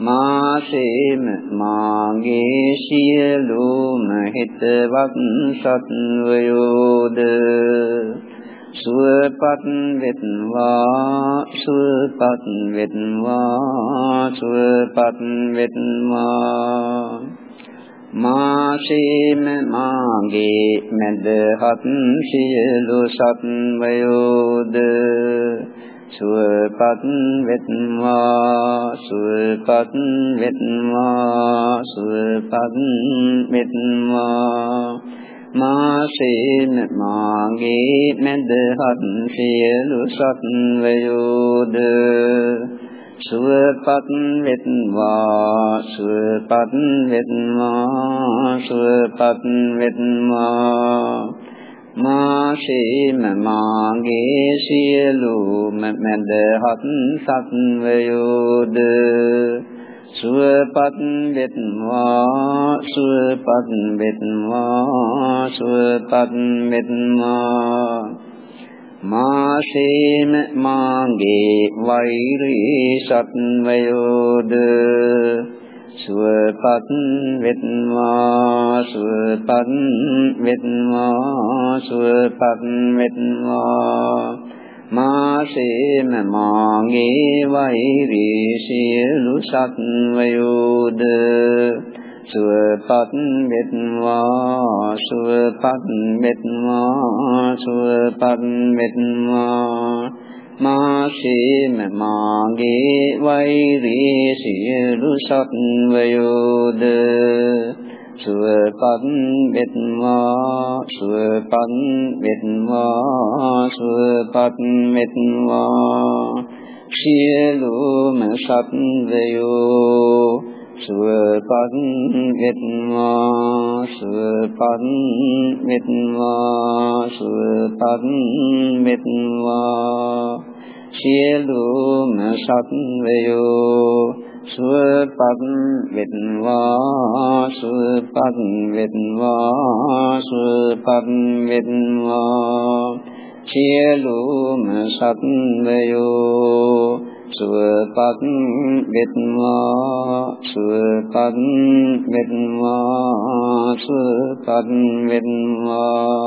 මාසේම මාගේ සියලුම හිතවත් සත්වයෝද සුවපත් වෙත්වා සුවපත් වෙත්වා සුවපත් වෙත්වා. මාසේම මාගේ මැදහත් සියලු සත්වයෝද සුවපත් වෙත්වා සුවපත් වෙත්වා සුවපත් වෙත්වා. මාසේම මාගේ මැදහත් සියලු සත්වයෝද සුවපත් වෙත්වා සුවපත් වෙත්වා සුවපත් වෙත්වා. මාශේම මාගේ සියලුම මැදහත් සත්වයෝද සුවපත් වෙත්වා සුවපත් වෙත්වා සුවපත් වෙත්වා. මාසේන මාගේ වෛරී සත්වයෝද සුවපත් වෙත්වා සුවපත් වෙත්වා සුවපත් වෙත්වා. මාසේන මාගේ වෛරී සියලු සත්වයෝද සුවපත් වෙත්වා සුවපත් වෙත්වා සුවපත් වෙත්වා මාසේම මාගේ වෛරී සියලු සත්වයෝද සුවපත් වෙත්වා සුවපත් වෙත්වා සුවපත් වෙත්වා සියලුම සත්වයෝ සුවපත් වෙත්වා සුවපත් වෙත්වා සුවපත් වෙත්වා සියලුම සත්වයෝ සුවපත් වෙත්වා සුවපත් වෙත්වා සුවපත් වෙත්වා සියලුම සත්වයෝ සුවපත් වෙත්වා සුවපත් වෙත්වා. සුවපත් වෙත්වා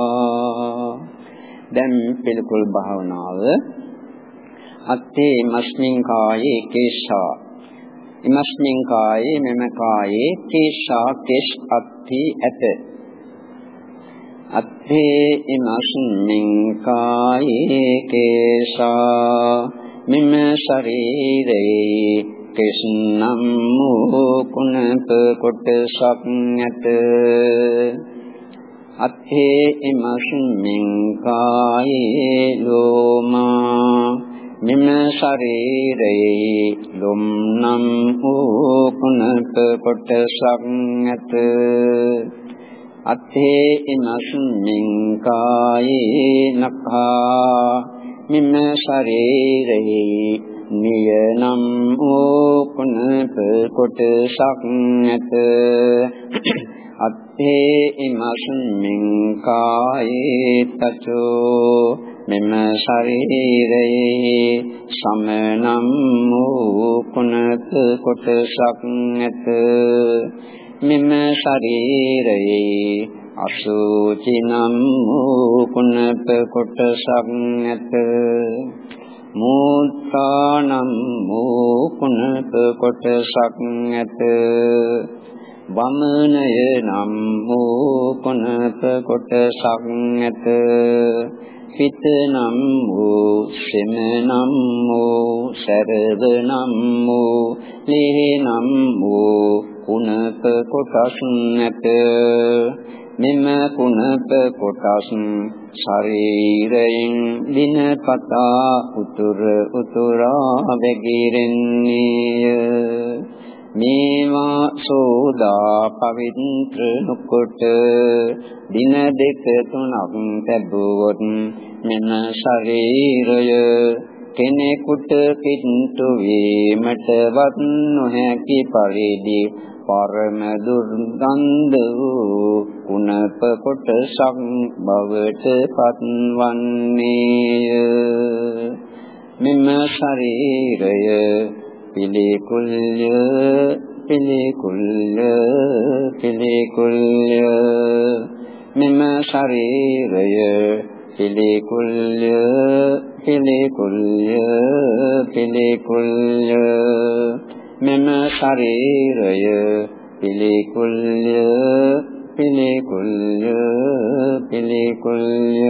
දැන් පිළිකුල් භාවනාව. අත්තේ මස්මින් කායේ කේශා. ඉමස්මින් කායේ මෙම කායේ කේශා කේශ අත්ති ඇත අත්තේ ඉමස්මින් කායේ කේශා. මෙම ශරීරේ කෙස්නම් වූ කුණප කොටසක් නැත. අත්තේ ඉමස්මින් කායේ ලෝමා මෙම ශරීරයේ ලොම්නම් වූ කුණක කොටසක් ඇත අත්තේ ඉනස්මින් කායේ නඛා මෙම ශරීරයේ නියනම් වූ කුණක කොටසක් ඇත අත්තේ ඉමස්මින් කායේ තචෝ මෙම ශරීරයේ සමනම් වූ කුණක කොටසක් ඇත මෙම ශරීරයේ අසුචි නම් වූ කුණක කොටසක් ඇත මූත්‍රානම් වූ කුණක කොටසක් ඇත වමනය නම් වූ කුණක කොටසක් ඇත පිත නම් වූ සෙම නම් වූ සරව නම් වූ ලේහ නම් වූ කුණක කොටස් නැත. මෙම කුණක කොටස් ශරීරයෙන් දිනපතා උතුර උතුරා වැగిරෙන්නේය මේවා සෝදා පවිත්‍ර නොකොට දින දෙක තුනක් ලැබුවොත් මෙම ශරීරය කෙනෙකුට පිටු වීමටවත් නොහැකි පරිදි පරම දුර්ගන්ධ වූ කුණප කොටසක් බවට පත්වන්නේය. මෙම ශරීරය පිළිකුල්ය පිළිකුල්ය පිළිකුල්ය. මෙම ශරීරය පිළිකුල්ය පිළිකුල්ය පිළිකුල්ය. මෙම ශරීරය පිළිකුල්ය පිළිකුල්ය පිළිකුල්ය.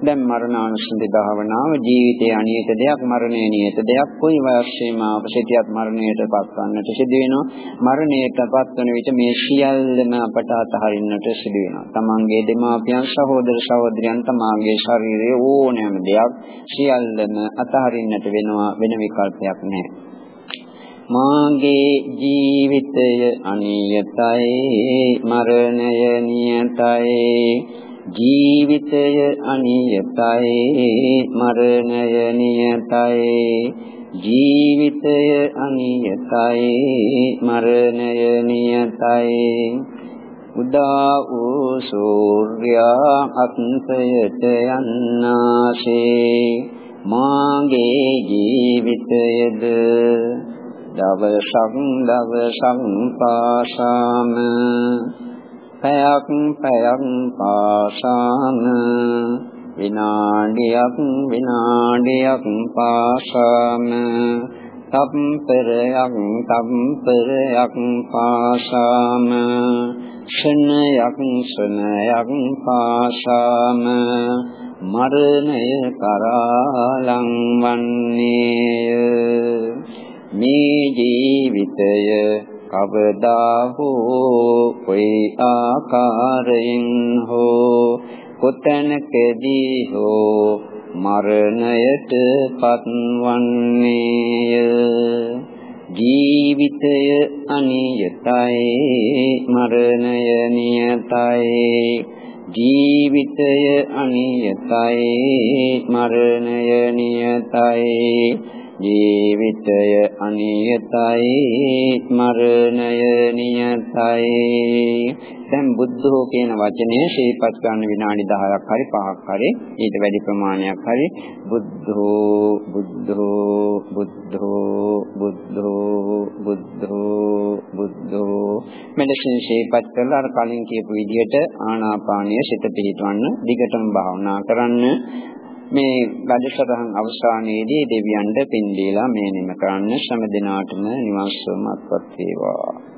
දැන් මරණානුස්සති භාවනාව ජීවිතයේ අනියත දෙයක් මරණය නියත දෙයක් කොයි වයසේමාවක සිටියත් මරණයට පත්වන්නට සිදු වෙනවා. මරණයට පත්වන විට මේ සියල්ලම අපට අතහරින්නට සිදු වෙනවා. තමන්ගේ දෙමාපියන් සහෝදර සහෝදරයන් තමාගේ ශරීරයේ ඕනෑම දෙයක් සියල්ලම අතහරින්නට වෙනවා වෙන විකල්පයක් නැහැ. මාගේ ජීවිතය අනියතයි මරණය නියතයි. ජීවිතය අනියතයි මරණය නියතයි. ජීවිතය අනියතයි මරණය නියතයි. උදා වූ සූර්යා අත්පයට යන්නාසේ මාගේ ජීවිතයද දවසක් දවසක් පාසාම පැයක් පැයක් පාසාම විනාඩියක් විනාඩියක් පාසාම තප්පරයක් තප්පරයක් පාසාම ක්ෂණයක් ක්ෂණයක් පාසාම මරණය කරාලං වන්නේය. මේ ජීවිතය කවදා හෝ කොයි ආකාරයෙන් හෝ කොතැනකදී හෝ මරණයට පත්වන්නේය. ජීවිතය අනියතයි මරණය නියතයි. ජීවිතය අනියතයි මරණය නියතයි. ජීවිතය අනියතයි මරණය නියතයි. දැන් බුද්ධෝ කියන වචනය ශීපත් ගන්න විනාඩි 10ක් හරි 5ක් හරි ඊට වැඩි ප්‍රමාණයක් හරි බුද්ධෝ බුද්ධෝ බුද්ධෝ බුද්ධෝ බුද්ධෝ බුද්ධෝ. මෙලෙසින් ශීපත් කරලා අර කලින් කියපු විදිහට ආනාපානීය සිත පිහිටවන්න දිගටම භාවනා කරන්න මේ වැඩසටහන් අවසානයේදී දෙවියන්ට පින් දීලා මේ නිම කරන්න ශ්‍රම දිනාටම නිවන් සුවපත් වේවා.